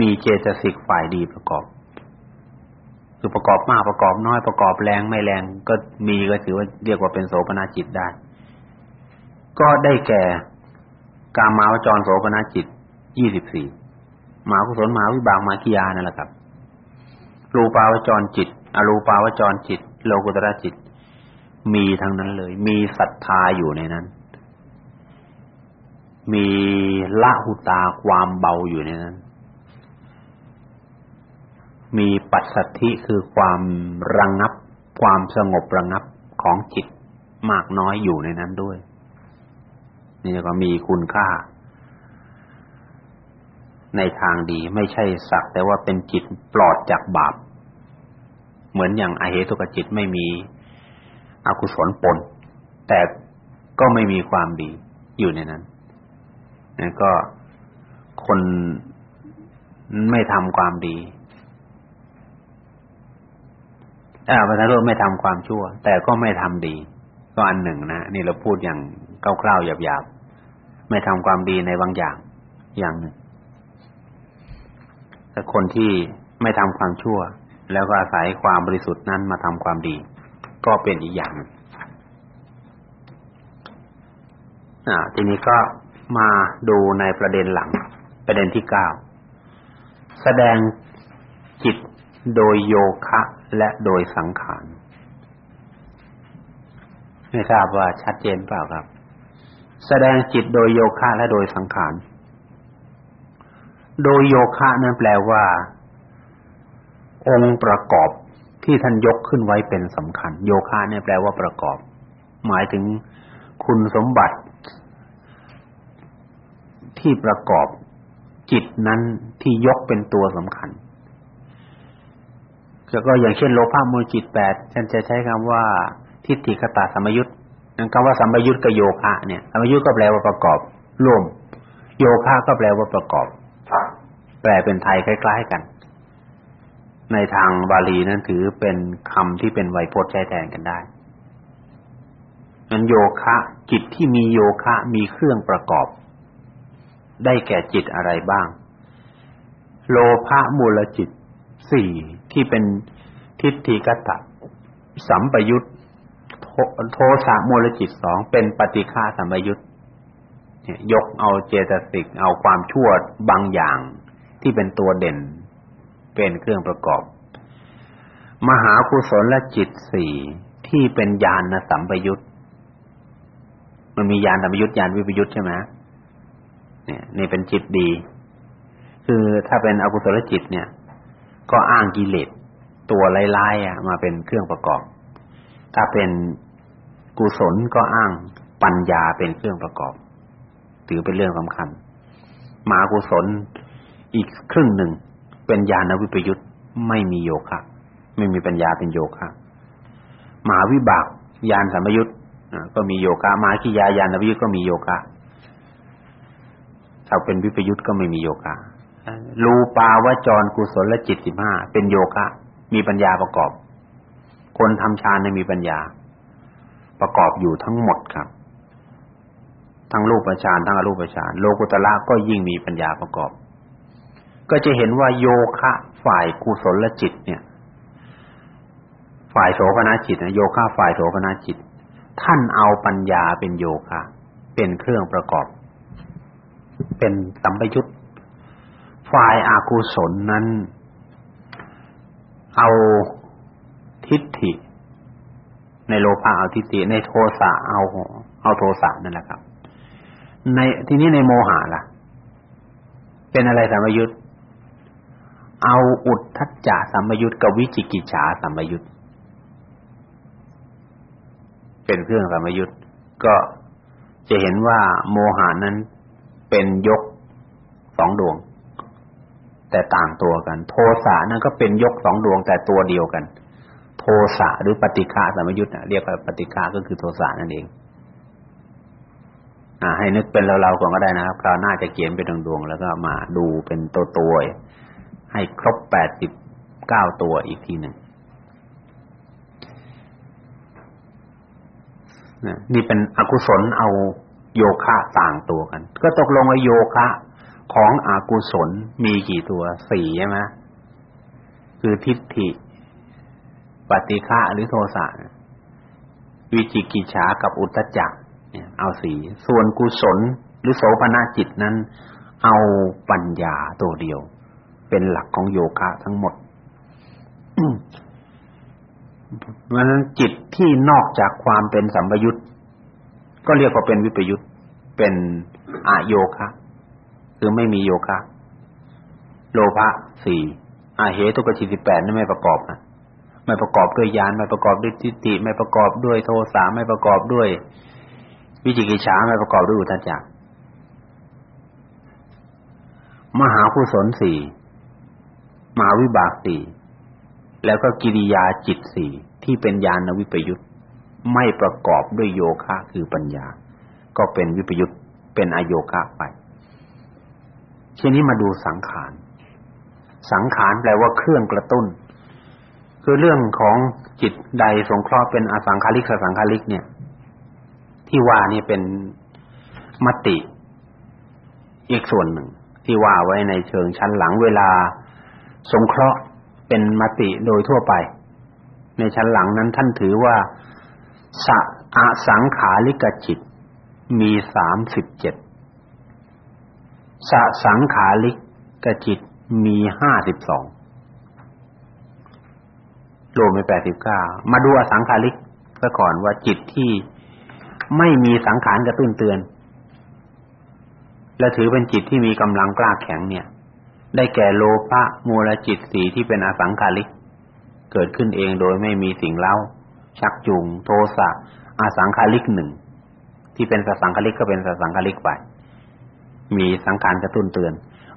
มีเจตสิกฝ่ายดีประกอบ คือประกอบมากประกอบน้อยประกอบแรงไม่แรงก็มีก็ถือว่าเรียกว่าเป็นโสภณะจิตได้ ก็ได้แก่กามาวจรโสภณจิตยี่สิบสี่มากุศลมาวิบากมาคิยานั่นแหละครับรูปาวจรจิต อรูปาวจรจิต โลกุตระจิต มีทั้งนั้นเลย มีศรัทธาอยู่ในนั้น มีละหุตาความเบาอยู่ในนั้น มีปัสสัทธิคือความระงงับ ความสงบระงงับของจิตมากน้อยอยู่ในนั้นด้วย นี่ก็มีคุณค่า ในทางดีไม่ใช่สัก แต่ว่าเป็นจิตปลอดจากบาป เหมือนอย่างอเหตุกจิตไม่มีอกุศลปน แต่ก็ไม่มีความดีอยู่ในนั้นนั่นก็คนไม่ทำความดี อ่าพระทไม่ทำความชั่ว แต่ก็ไม่ทำดี ก็อันหนึ่งนะนี่เราพูดอย่างคร่าวๆหยาบๆไม่ทำความดีในบางอย่างอย่างหนึ่งแต่คนที่ไม่ทำความชั่ว แล้วก็อาศัยความบริสุทธิ์นั้นมาทำความดี ก็เป็นอีกอย่างอ่า ทีนี้ก็มาดูในประเด็นหลัง ประเด็นที่เก้าแสดงจิตโดยโยคะ และโดยสังขารไม่ทราบว่าชัดเจนเปล่าครับ แสดงจิตโดยโยคะและโดยสังขารโดยโยคะนั้นแปลว่า องค์ประกอบที่ท่านยกขึ้นไว้เป็นสำคัญ โยคะเนี่ยแปลว่าประกอบ หมายถึงคุณสมบัติ ที่ประกอบจิตนั้นที่ยกเป็นตัวสำคัญ แล้วก็อย่างเช่นโลภะมูลจิตแปดฉันจะใช้คำว่าทิฏฐิคตาสัมยุตนั่นคำว่าสัมยุตกับโยคะเนี่ยสัมยุตก็แปลว่าประกอบร่วม โยคะก็แปลว่าประกอบ แปลเป็นไทยคล้าย ๆกัน ในทางบาลีนั้นถือเป็นคำที่เป็นไวยพจน์ใช้แทนกันได้นั้นโยคะ จิตที่มีโยคะมีเครื่องประกอบ ได้แก่จิตอะไรบ้าง โลภะมูลจิตสี่ ที่เป็นทิฏฐิกัตะสัมปยุตโทสะมูลจิตสองเป็นปฏิฆาสัมปยุตยกเอาเจตสิกเอาความชั่วบางอย่างที่เป็นตัวเด่น เป็นเครื่องประกอบ มหากุศลและจิตสี่ที่เป็นญาณสัมปยุตมันมีญาณสัมปยุตญาณวิปยุตใช่ไหมเนี่ยนี่เป็นจิตดี คือถ้าเป็นอกุศลจิตเนี่ย ก็อ้างกิเลสตัวลายๆอะมาเป็นเครื่องประกอบ ถ้าเป็นกุศลก็อ้างปัญญาเป็นเครื่องประกอบ ถือเป็นเรื่องสำคัญมากุศลอีกครึ่งหนึ่งเป็นญาณวิปยุตไม่มีโยคะไม่มีปัญญาเป็นโยคะมหาวิบากญาณสัมยุตก็มีโยคะมาคิยาญาณวิปยุตก็มีโยคะถ้าเป็นวิปยุตก็ไม่มีโยคะ รูปาวจรกุศลและจิตสิบห้าเป็นโยคะ มีปัญญาประกอบ คนทำฌานเนี่ยมีปัญญา ประกอบอยู่ทั้งหมดครับ ทั้งรูปฌานทั้งอรูปฌานโลกุตละก็ยิ่งมีปัญญาประกอบ ก็จะเห็นว่าโยคะฝ่ายกุศลและจิตเนี่ย ฝ่ายโสภณจิตนะโยคะฝ่ายโสภณจิต ท่านเอาปัญญาเป็นโยคะ เป็นเครื่องประกอบ เป็นสัมปยุต ฝ่ายอากุศลนั้น เอาทิฏฐิ ในโลภะเอาทิฏฐิในโทสะเอา เอาโทสะนั่นแหละครับ ในทีนี้ในโมหะล่ะ เป็นอะไรสัมยุตเอาอุทธัจจะสัมยุตกับวิจิกิจฉาสัมยุตเป็นเครื่องสัมยุตก็จะเห็นว่าโมหานั้นเป็นยกสองดวง แต่ต่างตัวกัน โทสะนั่นก็เป็นยกสองดวงแต่ตัวเดียวกัน โทสะหรือปฏิฆาสมยุทธ์เรียกว่าปฏิฆาก็คือโทสะนั่นเองอ่าให้นึกเป็นเราๆก่อนก็ได้นะครับคราวหน้าจะเขียนเป็นดวงๆแล้วก็มาดูเป็นตัวตัวให้ครบแปดสิบเก้าตัวอีกทีหนึ่งนี่เป็นอกุศลเอาโยคะต่างตัวกัน ก็ตกลงว่าโยคะ ของอกุศลมีกี่ตัวสี่ใช่ไหมคือทิฏฐิ ปฏิฆะหรือโทสะวิจิกิจฉากับอุตจักเนี่ยเอาสีส่วนกุศลหรือโสภณจิตนั้น เอาปัญญาตัวเดียว เป็นหลักของโยคะทั้งหมดเพราะนั้นจิตที่นอกจากความเป็นสัมปยุตก็เรียกว่าเป็นวิปยุตเป็นอโยคะ คือไม่มีโยคะ โลภะสี่อาเหตุกจิตสิบแปดนั่นไม่ประกอบนะไม่ประกอบด้วยญาณไม่ประกอบด้วยทิฏฐิไม่ประกอบด้วยโทสะไม่ประกอบด้วย วิจิกิจฉาไม่ประกอบด้วยอุทธัจจะมหากุศลสี่มหาวิบากสี่แล้วก็กิริยาจิตสี่ที่เป็นญาณวิปยุตไม่ประกอบด้วยโยคะคือปัญญา ก็เป็นวิปยุตเป็นอโยคะไป ทีนี้มาดูสังขาร สังขารแปลว่าเครื่องกระตุ้น คือเรื่องของจิตใดสงเคราะห์เป็นอสังขาริกสังขาริกเนี่ย ที่ว่านี่เป็นมติ อีกส่วนหนึ่ง ที่ว่าไว้ในเชิงชั้นหลังเวลา สงเคราะห์เป็นมติโดยทั่วไป ในชั้นหลังนั้นท่านถือว่าสะอสังขาริกจิตมีสามสิบเจ็ด สสังขาริกกจิตมีห้าสิบสองรวมเป็นแปดสิบเก้ามาดูอสังขาริกซะก่อนว่าจิตที่ไม่มีสังขารกระตุ้นเตือน และถือเป็นจิตที่มีกำลังกล้าแข็งเนี่ย ได้แก่โลภะมูลจิตสีที่เป็นอสังขาริก เกิดขึ้นเองโดยไม่มีสิ่งเล่า ชักจูงโทสะอสังขาริกหนึ่งที่เป็นสังขาริกก็เป็นสังขาริกไป มีสังขารกระตุ้นเตือน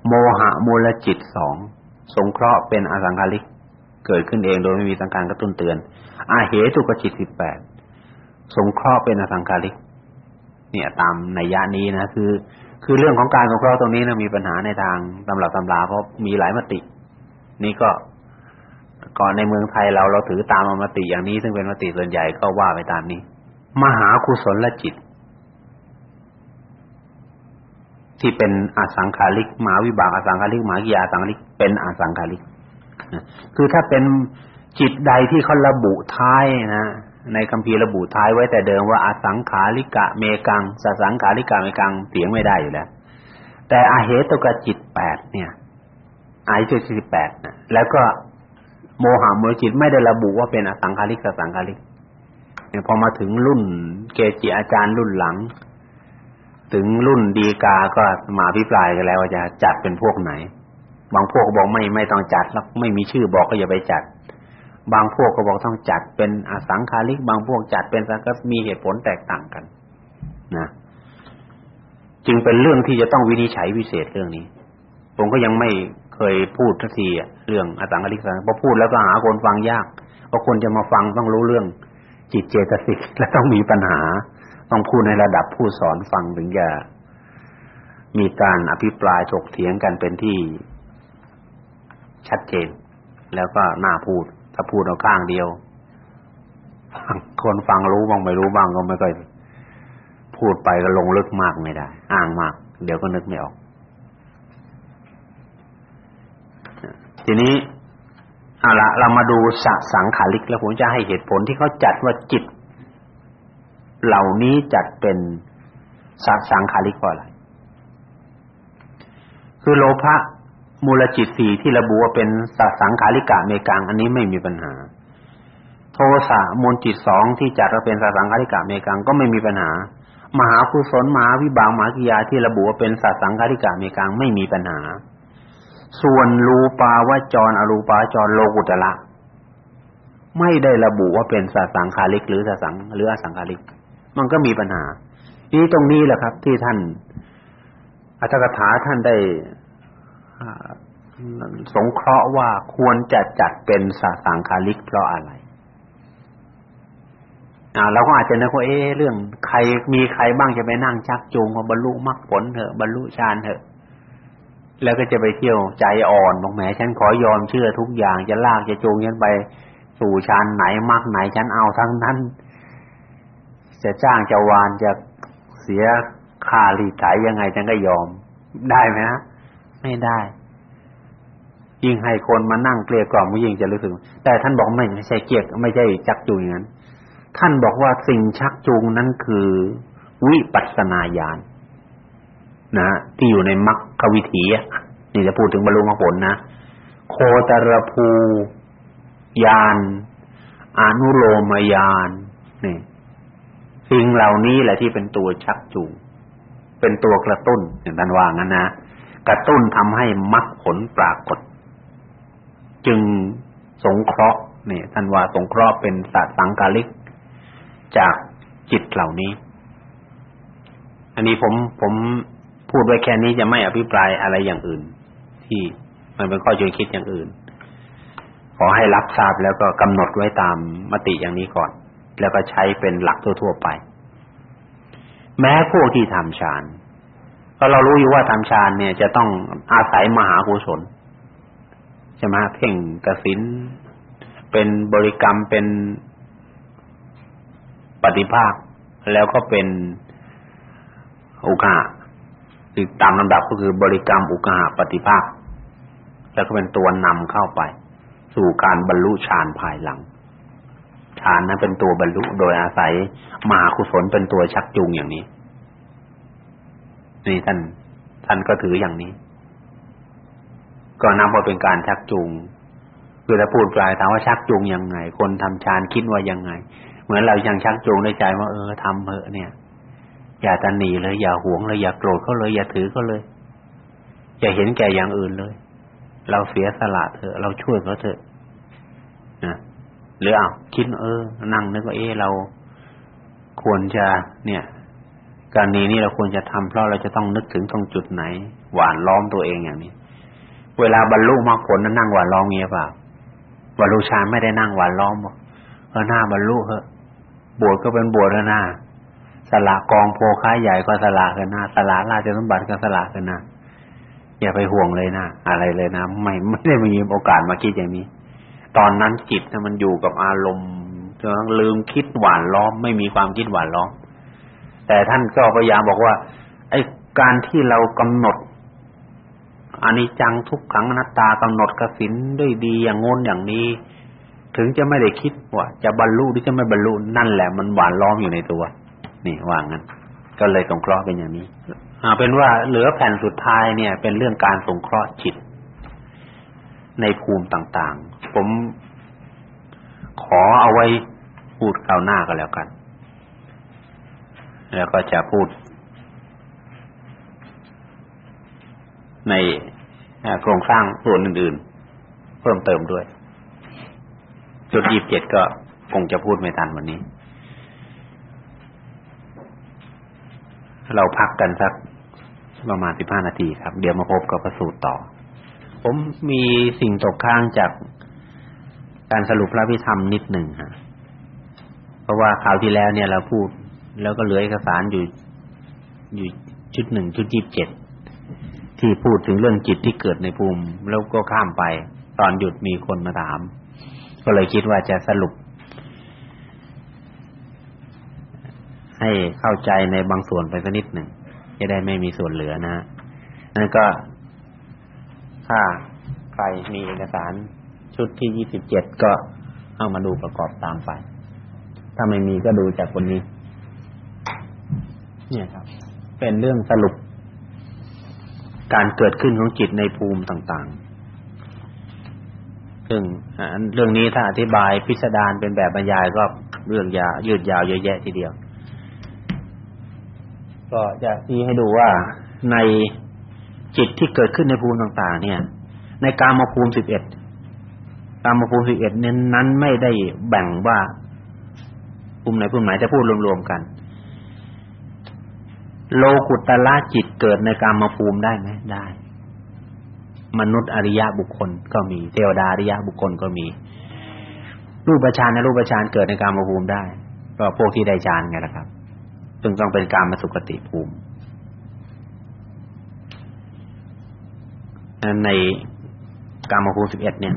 โมหะมูลจิตสองสงเคราะห์เป็นอสังขาริกเกิดขึ้นเองโดยไม่มีสังขารกระตุ้นเตือน อาเหตุกจิตสิบแปดสงเคราะห์เป็นอสังขาริก เนี่ยตามในยะนี้นะคือ คือเรื่องของการสงเคราะห์ตรงนี้นะมีปัญหาในทางตำรับตำราเพราะมีหลายมติ นี่ก็ก่อนในเมืองไทยเราเราถือตามมติอย่างนี้ ซึ่งเป็นมติส่วนใหญ่ก็ว่าไปตามนี้ มหากุศลจิต ที่เป็นอสังขาริกมหาวิบากอสังขาริกมหากิยาสังขาริกเป็นอสังขาริกคือถ้าเป็นจิตใดที่เขาระบุท้ายนะในคัมภีร์ระบุท้ายไว้แต่เดิมว่าอสังขาริกะเมกังสสังขาริกะเมกังเสียงไม่ได้อยู่แล้วแต่อาเหตุกจิตแปดเนี่ยอายุสิบแปดนะแล้วก็โมหะโมจิตไม่ได้ระบุว่าเป็นอสังขาริกสสังขาริกพอมาถึงรุ่นเกจิอาจารย์รุ่นหลัง ถึงรุ่นดีกาก็มาพิปรายกันแล้วว่าจะจัดเป็นพวกไหน บางพวกบอกไม่ไม่ต้องจัดแล้วไม่มีชื่อบอกก็อย่าไปจัด บางพวกก็บอกต้องจัดเป็นอสังคาริก บางพวกจัดเป็นสังก็มีเหตุผลแตกต่างกัน นะจึงเป็นเรื่องที่จะต้องวินิจฉัยวิเศษเรื่องนี้ ผมก็ยังไม่เคยพูดทักทีเรื่องอสังคาริกสังพอพูดแล้วก็หาคนฟังยากเพราะคนจะมาฟังต้องรู้เรื่องจิตเจตสิกและต้องมีปัญหา ต้องพูดในระดับผู้สอนฟังถึงจะมีการอภิปรายถกเถียงกันเป็นที่ชัดเจน แล้วก็น่าพูด ถ้าพูดเอาข้างเดียวคนฟังรู้บ้างไม่รู้บ้างก็ไม่ค่อยพูดไปก็ลงลึกมากไม่ได้ อ้างมาก เดี๋ยวก็นึกไม่ออก ทีนี้เอาละเรามาดูสสังขาริกแล้วผมจะให้เหตุผลที่เขาจัดว่าจิต เหล่านี้จัดเป็นสัสังขาริกว่าอะไรคือโลภะมูลจิตสี่ที่ระบุว่าเป็นสัสังขาริกะเมกังอันนี้ไม่มีปัญหา โทสะมูลจิตสองที่จัดว่าเป็นสัสังขาริกะเมกังก็ไม่มีปัญหา มหากุศลมหาวิบากมหากิยาที่ระบุว่าเป็นสัสังขาริกะเมกังไม่มีปัญหา ส่วนรูปาวจรอรูปาวจรโลกุตละไม่ได้ระบุว่าเป็นสัสังขาริกหรือสัสังหรืออสังขาริก มันก็มีปัญหา นี่ตรงนี้แหละครับ ที่ท่านอัตถกถาท่านได้สงเคราะห์ว่าควรจะจัดเป็นสาสังคาลิกเพราะอะไรอ่าเราก็อาจจะนึกว่าเอ๊เรื่องใครมีใครบ้างจะไปนั่งชักจูงว่าบรรลุมรรคผลเถอะบรรลุฌานเถอะ แล้วก็จะไปเที่ยวใจอ่อนบอกแหมฉันขอยอมเชื่อทุกอย่างจะลากจะจูงฉันไปสู่ฌานไหนมรรคไหนฉันเอาทั้งนั้น จะจ้างจะวานจะเสียค่ารีดไถยังไงฉันก็ยอม ได้ไหมฮะไม่ได้ ยิ่งให้คนมานั่งเกลียกล่อมยิ่งจะรู้สึก แต่ท่านบอกไม่ไม่ใช่เกลียกไม่ใช่ชักจูงอย่างนั้น ท่านบอกว่าสิ่งชักจูงนั้นคือวิปัสสนาญาณนะที่อยู่ในมรรควิถีนี่จะพูดถึงบรรลุมรรคผลนะโคตรภูญาณอนุโลมญาณนี่ สิ่งเหล่านี้แหละที่เป็นตัวชักจูงเป็นตัวกระตุ้นอย่างท่านว่างั้นนะกระตุ้นทำให้มรรคผลปรากฏ จึงสงเคราะห์เนี่ยท่านว่าสงเคราะห์เป็นสัตสังกาลิก จากจิตเหล่านี้ อันนี้ผมผมพูดไว้แค่นี้จะไม่อภิปรายอะไรอย่างอื่น ที่มันเป็นข้อช่วยคิดอย่างอื่น ขอให้รับทราบแล้วก็กำหนดไว้ตามมติอย่างนี้ก่อน แล้วก็ใช้เป็นหลักทั่วๆไป แม้พวกที่ทำฌานก็เรารู้อยู่ว่าทำฌานเนี่ย จะต้องอาศัยมหากุศลใช่ไหมเพ่งกสินเป็นบริกรรมเป็นปฏิภาค แล้วก็เป็นอุกาคือตามลำดับก็คือบริกรรมอุกาปฏิภาค แล้วก็เป็นตัวนำเข้าไป สู่การบรรลุฌานภายหลัง ฌานนั้นเป็นตัวบรรลุโดยอาศัยมหากุศลเป็นตัวชักจูงอย่างนี้นี่ท่านท่านก็ถืออย่างนี้ ก็นับว่าเป็นการชักจูงคือถ้าพูดปลายถามว่าชักจูงยังไง คนทำฌานคิดว่ายังไง เหมือนเรายังชักจูงในใจว่าเออทำเถอะเนี่ย อย่าตันหนีเลยอย่าหวงเลยอย่าโกรธเขาเลย อย่าถือเขาเลย อย่าเห็นแก่อย่างอื่นเลย เราเสียสละเถอะเราช่วยเขาเถอะนะ หรืออ้าวคิดเออ นั่งนึกว่าเออเราควรจะเนี่ย การนี้นี่เราควรจะทำเพราะเราจะต้องนึกถึงตรงจุดไหน หวานล้อมตัวเองอย่างนี้ เวลาบรรลุมรรคผลนั้นนั่งหวานล้อมเงี้ยเปล่าบรรลุฌานไม่ได้นั่งหวานล้อมเพราะหน้าบรรลุเหอะบวชก็เป็นบวชแล้วหน้าสละกองโพค้าใหญ่ก็สละกันหน้าสละราชสมบัติก็สละกันหน้าอย่าไปห่วงเลยนะอะไรเลยนะไม่ไม่ได้มีโอกาสมาคิดอย่างนี้ ตอนนั้นจิตมันอยู่กับอารมณ์จนลืมคิดหวานล้อม ไม่มีความคิดหวานล้อม แต่ท่านก็พยายามบอกว่า ไอ้การที่เรากำหนดอนิจจังทุกขังอนัตตากำหนดกสินด้วยดีอย่างงนอย่างนี้ ถึงจะไม่ได้คิดว่าจะบรรลุหรือจะไม่บรรลุนั่นแหละมันหวานล้อมอยู่ในตัว นี่ว่างั้น ก็เลยสงเคราะห์เป็นอย่างนี้ อ่า เป็นว่าเหลือแผ่นสุดท้ายเนี่ย เป็นเรื่องการสงเคราะห์จิต ในภูมิต่างๆ ผมขอเอาไว้พูดคราวหน้าก็แล้วกัน แล้วก็จะพูด ในโครงสร้างส่วนอื่นๆ เพิ่มเติมด้วย จุดยีบเจ็ดก็คงจะพูดไม่ทันวันนี้ เราพักกันสักประมาณสิบห้านาทีครับ เดี๋ยวมาพบกับประสูตรต่อ ผมมีสิ่งตกค้างจากการสรุปพระพิธรรมนิดหนึ่งฮะเพราะว่าคราวที่แล้วเนี่ยเราพูด แล้วก็เหลือเอกสารอยู่อยู่ชุดหนึ่งชุดยีบเจ็ดที่พูดถึงเรื่องจิตที่เกิดในภูมิ แล้วก็ข้ามไป ตอนหยุดมีคนมาถาม ก็เลยคิดว่าจะสรุป ให้เข้าใจในบางส่วนไปสักนิดหนึ่งจะได้ไม่มีส่วนเหลือนะนั่นก็ ถ้าใครมีเอกสารชุดที่ยี่สิบเจ็ดก็เอามาดูประกอบตามไป ถ้าไม่มีก็ดูจากคนนี้ เนี่ยครับ เป็นเรื่องสรุป การเกิดขึ้นของจิตในภูมิต่างๆ ซึ่งเรื่องนี้ถ้าอธิบายพิสดารเป็นแบบบรรยายก็เรื่องยาวยืดยาวเยอะแยะทีเดียว ก็จะชี้ให้ดูว่าใน จิตที่เกิดขึ้นในภูมิต่างๆ เนี่ย ในกามภูมิสิบเอ็ดกามภูมิสิบเอ็ดเน้นนั้นไม่ได้แบ่งว่าภูมิไหนภูมิไหนจะพูดรวมๆกัน โลกุตละจิตเกิดในกามภูมิได้ไหมได้ มนุษย์อริยะบุคคลก็มี เทวดาอริยะบุคคลก็มี รูปฌานในรูปฌานเกิดในกามภูมิได้ ก็พวกที่ได้ฌานไงล่ะครับจึงต้องเป็นกามสุขติภูมิ ในกามภูมิสิบเอ็ดเนี่ย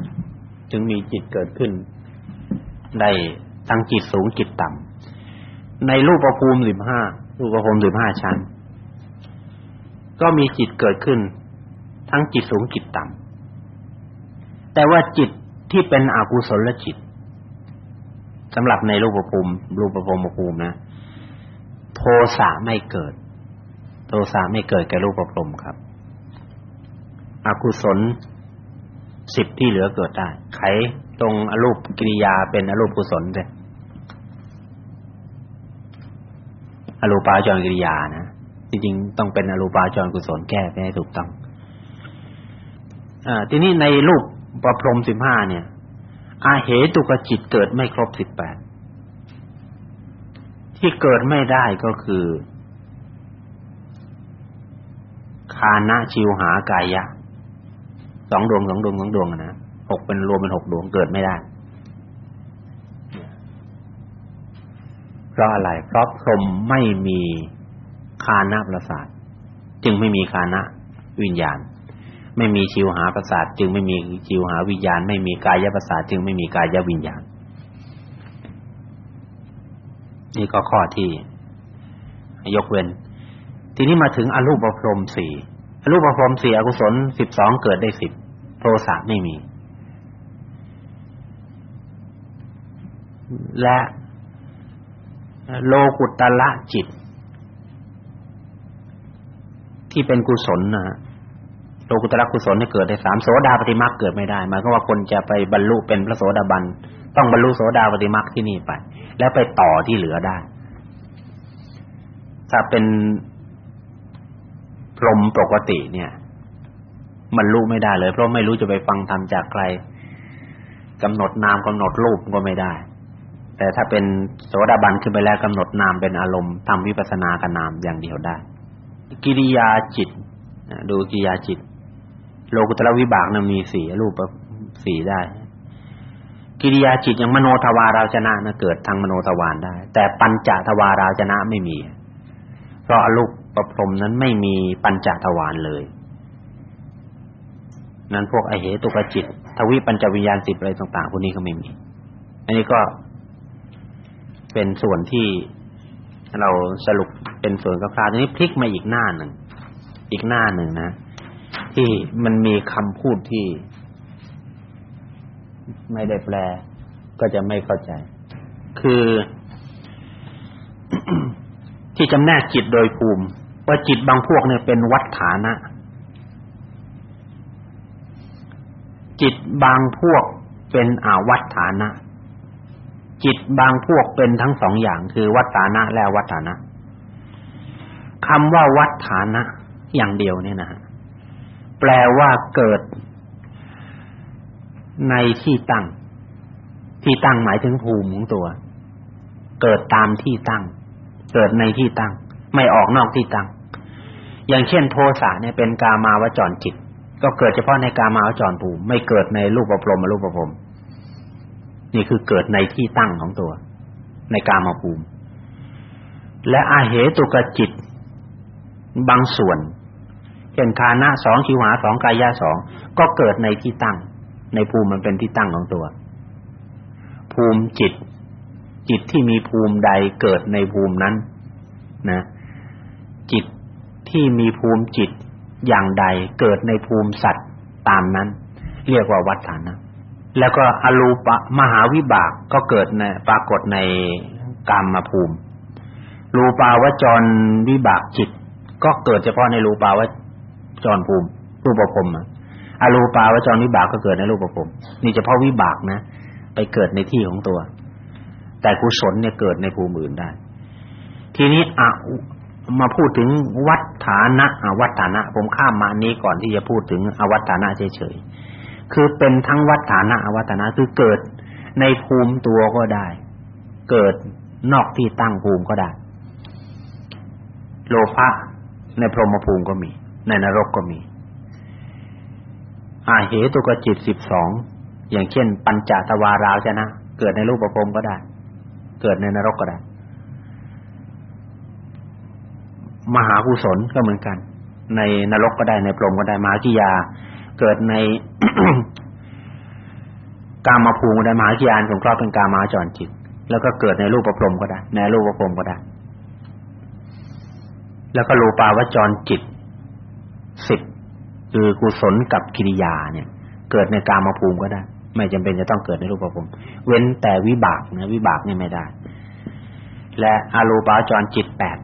จึงมีจิตเกิดขึ้น ได้ทั้งจิตสูงจิตต่ำในรูปภูมิสิบห้ารูปภพสิบห้าชั้น ก็มีจิตเกิดขึ้น ทั้งจิตสูงจิตต่ำแต่ว่าจิตที่เป็นอกุศลจิตสำหรับในรูปภูมิรูปภูมิภูมินะโทสะไม่เกิด โทสะไม่เกิดแก่รูปภพครับ อกุศลสิบที่เหลือเกิดได้ไขตรงอรูปกิริยาเป็นอรูปกุศลเลยอรูปาจรกิริยานะจริงๆต้องเป็นอรูปาจรกุศลแก้ไปให้ถูกต้องอ่าทีนี้ในรูปประพรมสิบห้าเนี่ย อาเหตุกจิตเกิดไม่ครบสิบแปดที่เกิดไม่ได้ก็คือคานะชิวหากายะ สองดวงสองดวงสองดวงนะหกเป็นรวมเป็นหกดวงเกิดไม่ได้เพราะอะไร เพราะพรหมไม่มีคานะประสาทจึงไม่มีคานะวิญญาณ ไม่มีชิวหาประสาทจึงไม่มีชิวหาวิญญาณ ไม่มีกายประสาทจึงไม่มีกายวิญญาณ นี่ก็ข้อที่ ยกเว้น ทีนี้มาถึงอรูปพรหมสี่ รูปพรหมสี่อกุศลสิบสองเกิดได้สิบโทสะไม่มี และโลกุตละจิต ที่เป็นกุศลนะโลกุตระกุศลเนี่เกิดได้สามโสดาปฏิมรรคเกิดไม่ได้หมายความว่าคนจะไปบรรลุเป็นพระโสดาบันต้องบรรลุโสดาปฏิมรรคที่นี่ไป แล้วไปต่อที่เหลือได้ ถ้าเป็น พรหมปกติเนี่ยบรรลุไม่ได้เลย เพราะไม่รู้จะไปฟังธรรมจากใครกำหนดนามกำหนดรูปก็ไม่ได้ แต่ถ้าเป็นโสดาบันขึ้นไปแล้วกำหนดนามเป็นอารมณ์ทำวิปัสสนากับนามอย่างเดียวได้ กิริยาจิตดูกิริยาจิต โลกุตระวิบากนั้นมีสี่รูปสีได้ กิริยาจิตอย่างมโนทวาราจนะนะเกิดทางมโนทวารได้ แต่ปัญจทวาราจนะไม่มี เพราะอรูป ประพรมนั้นไม่มีปัญจทวารเลย นั้นพวกอเหตุกจิต ทวิปัญจวิญญาณสิบอะไรต่างๆพวกนี้ก็ไม่มี อันนี้ก็เป็นส่วนที่เราสรุปเป็นส่วนคร่าวๆทีนี้พลิกมาอีกหน้าหนึ่ง อีกหน้าหนึ่งนะ ที่มันมีคำพูดที่ ไม่ได้แปล ก็จะไม่เข้าใจ คือ ที่จำแนกจิตโดยภูมิ ว่าจิตบางพวกเนี่ยเป็นวัฏฐานะ จิตบางพวกเป็นอาวัฏฐานะ จิตบางพวกเป็นทั้งสองอย่างคือวัฏฐานะและวัฏฐานะคำว่าวัฏฐานะอย่างเดียวเนี่ยนะฮะแปลว่าเกิดในที่ตั้ง ที่ตั้งหมายถึงภูมิของตัว เกิดตามที่ตั้ง เกิดในที่ตั้ง ไม่ออกนอกที่ตั้ง อย่างเช่นโทสะเนี่ยเป็นกามาวจรจิต ก็เกิดเฉพาะในกามาวจรภูมิไม่เกิดในรูปประพรมรูปประพรมนี่คือเกิดในที่ตั้งของตัว ในกามภูมิ และอาเหตุกจิต บางส่วน เช่นคานะสองชิวหาสองกายะสองก็เกิดในที่ตั้ง ในภูมิมันเป็นที่ตั้งของตัว ภูมิจิต จิตที่มีภูมิใดเกิดในภูมินั้น นะ จิต ที่มีภูมิจิตอย่างใดเกิดในภูมิสัตว์ตามนั้น เรียกว่าวัฏฐานะ แล้วก็อรูปมหาวิบากก็เกิดในปรากฏในกามมภูมิ รูปาวจรวิบากจิต ก็เกิดเฉพาะในรูปาวจรภูมิรูปภพอะอรูปาวจรวิบากก็เกิดในรูปภพนี่เฉพาะวิบากนะ ไปเกิดในที่ของตัว แต่กุศลเนี่ยเกิดในภูมิอื่นได้ ทีนี้อ มาพูดถึงวัฏฐานะอวัฏฐานะ ผมข้ามมานี้ก่อนที่จะพูดถึงอวัฏฐานะเฉยๆคือเป็นทั้งวัฏฐานะอวัฏฐานะคือเกิดในภูมิตัวก็ได้ เกิดนอกที่ตั้งภูมิก็ได้ โลภะในพรหมภูมิก็มี ในนรกก็มีอาเหตุกจิตสิบสองอย่างเช่น ปัญจทวาราชนะ เกิดในรูปภพก็ได้ เกิดในนรกก็ได้ มหากุศลก็เหมือนกัน ในนรกก็ได้ในพรหมก็ได้มหากิยา เกิดในกามาภูมิก็ได้มหากิยานสงคราะห์เป็นกามาจรจิต แล้วก็เกิดในรูปประพรมก็ได้ ในรูปประพรมก็ได้ แล้วก็รูปาวจรจิตสิบคือกุศลกับกิริยาเนี่ย เกิดในกามาภูมิก็ได้ ไม่จำเป็นจะต้องเกิดในรูปภูมิเว้นแต่วิบากนะวิบากเนี่ยไม่ได้ และอารูปาวจรจิตแปด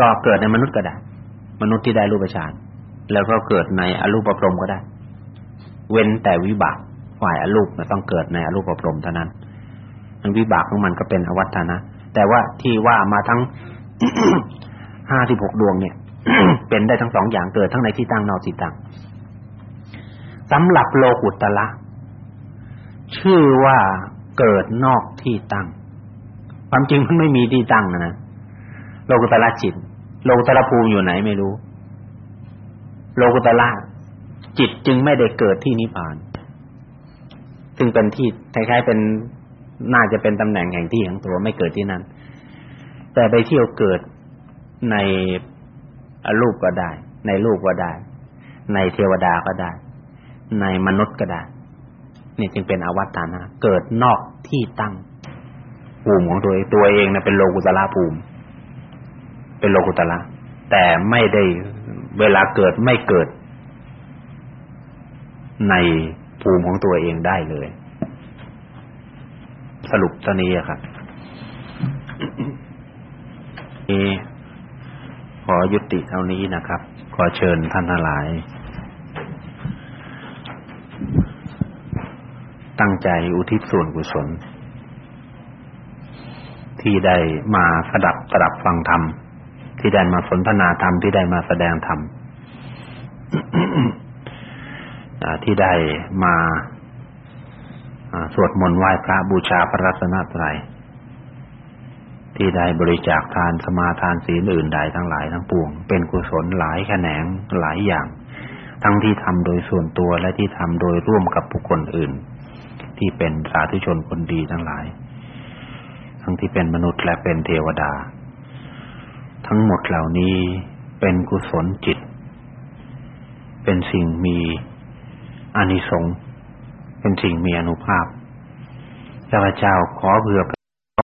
ก็เกิดในมนุษย์ก็ได้ มนุษย์ที่ได้รูปฌานแล้วก็เกิดในอรูปพรมก็ได้ เว้นแต่วิบากฝ่ายอรูปต้องเกิดในอรูปพรมเท่านั้นมันวิบากของมันก็เป็นอวัตตนะ แต่ว่าที่ว่ามาทั้งห้าสิบหกดวงเนี่ย เป็นได้ทั้งสองอย่างเกิดทั้งในที่ตั้งนอกที่ตั้งสำหรับโลกุตละ ชื่อว่าเกิดนอกที่ตั้ง ความจริงมันไม่มีที่ตั้งนะนะโลกุตละจิต โลกุตละภูมิอยู่ไหนไม่รู้ โลกุตละจิตจึงไม่ได้เกิดที่นิพพาน ซึ่งเป็นที่คล้ายๆเป็นน่าจะเป็นตำแหน่งแห่งที่ของตัวไม่เกิดที่นั่น แต่ไปเที่ยวเกิดในรูปก็ได้ ในรูปก็ได้ ในเทวดาก็ได้ ในมนุษย์ก็ได้นี่จึงเป็นอวัตตานะ เกิดนอกที่ตั้งภูมิของตัวเองตัวเองนะเป็นโลกุตละภูมิ เป็นโลกุตละแต่ไม่ได้เวลาเกิดไม่เกิด ในภูมิของตัวเองได้เลย สรุปตอนนี้ครับขอยุติเท่านี้นะครับ ขอเชิญท่านทั้งหลาย ตั้งใจอุทิศส่วนกุศล ที่ได้มาสดับตดับฟังธรรม ที่ได้มาสนทนาธรรมที่ได้มาแสดงธรรมที่ได้มาสวดมนต์ไหว้พระบูชาพระรัตนตรัยที่ได้บริจาคทานสมาทานศีลอื่นใดทั้งหลายทั้งปวง เป็นกุศลหลายแขนงหลายอย่าง ทั้งที่ทำโดยส่วนตัวและที่ทำโดยร่วมกับบุคคลอื่น ที่เป็นสาธุชนคนดีทั้งหลาย ทั้งที่เป็นมนุษย์และเป็นเทวดา ทั้งหมดเหล่านี้เป็นกุศลจิต เป็นสิ่งมีอานิสงส์เป็นสิ่งมีอนุภาพข้าพเจ้าขอเพื่อ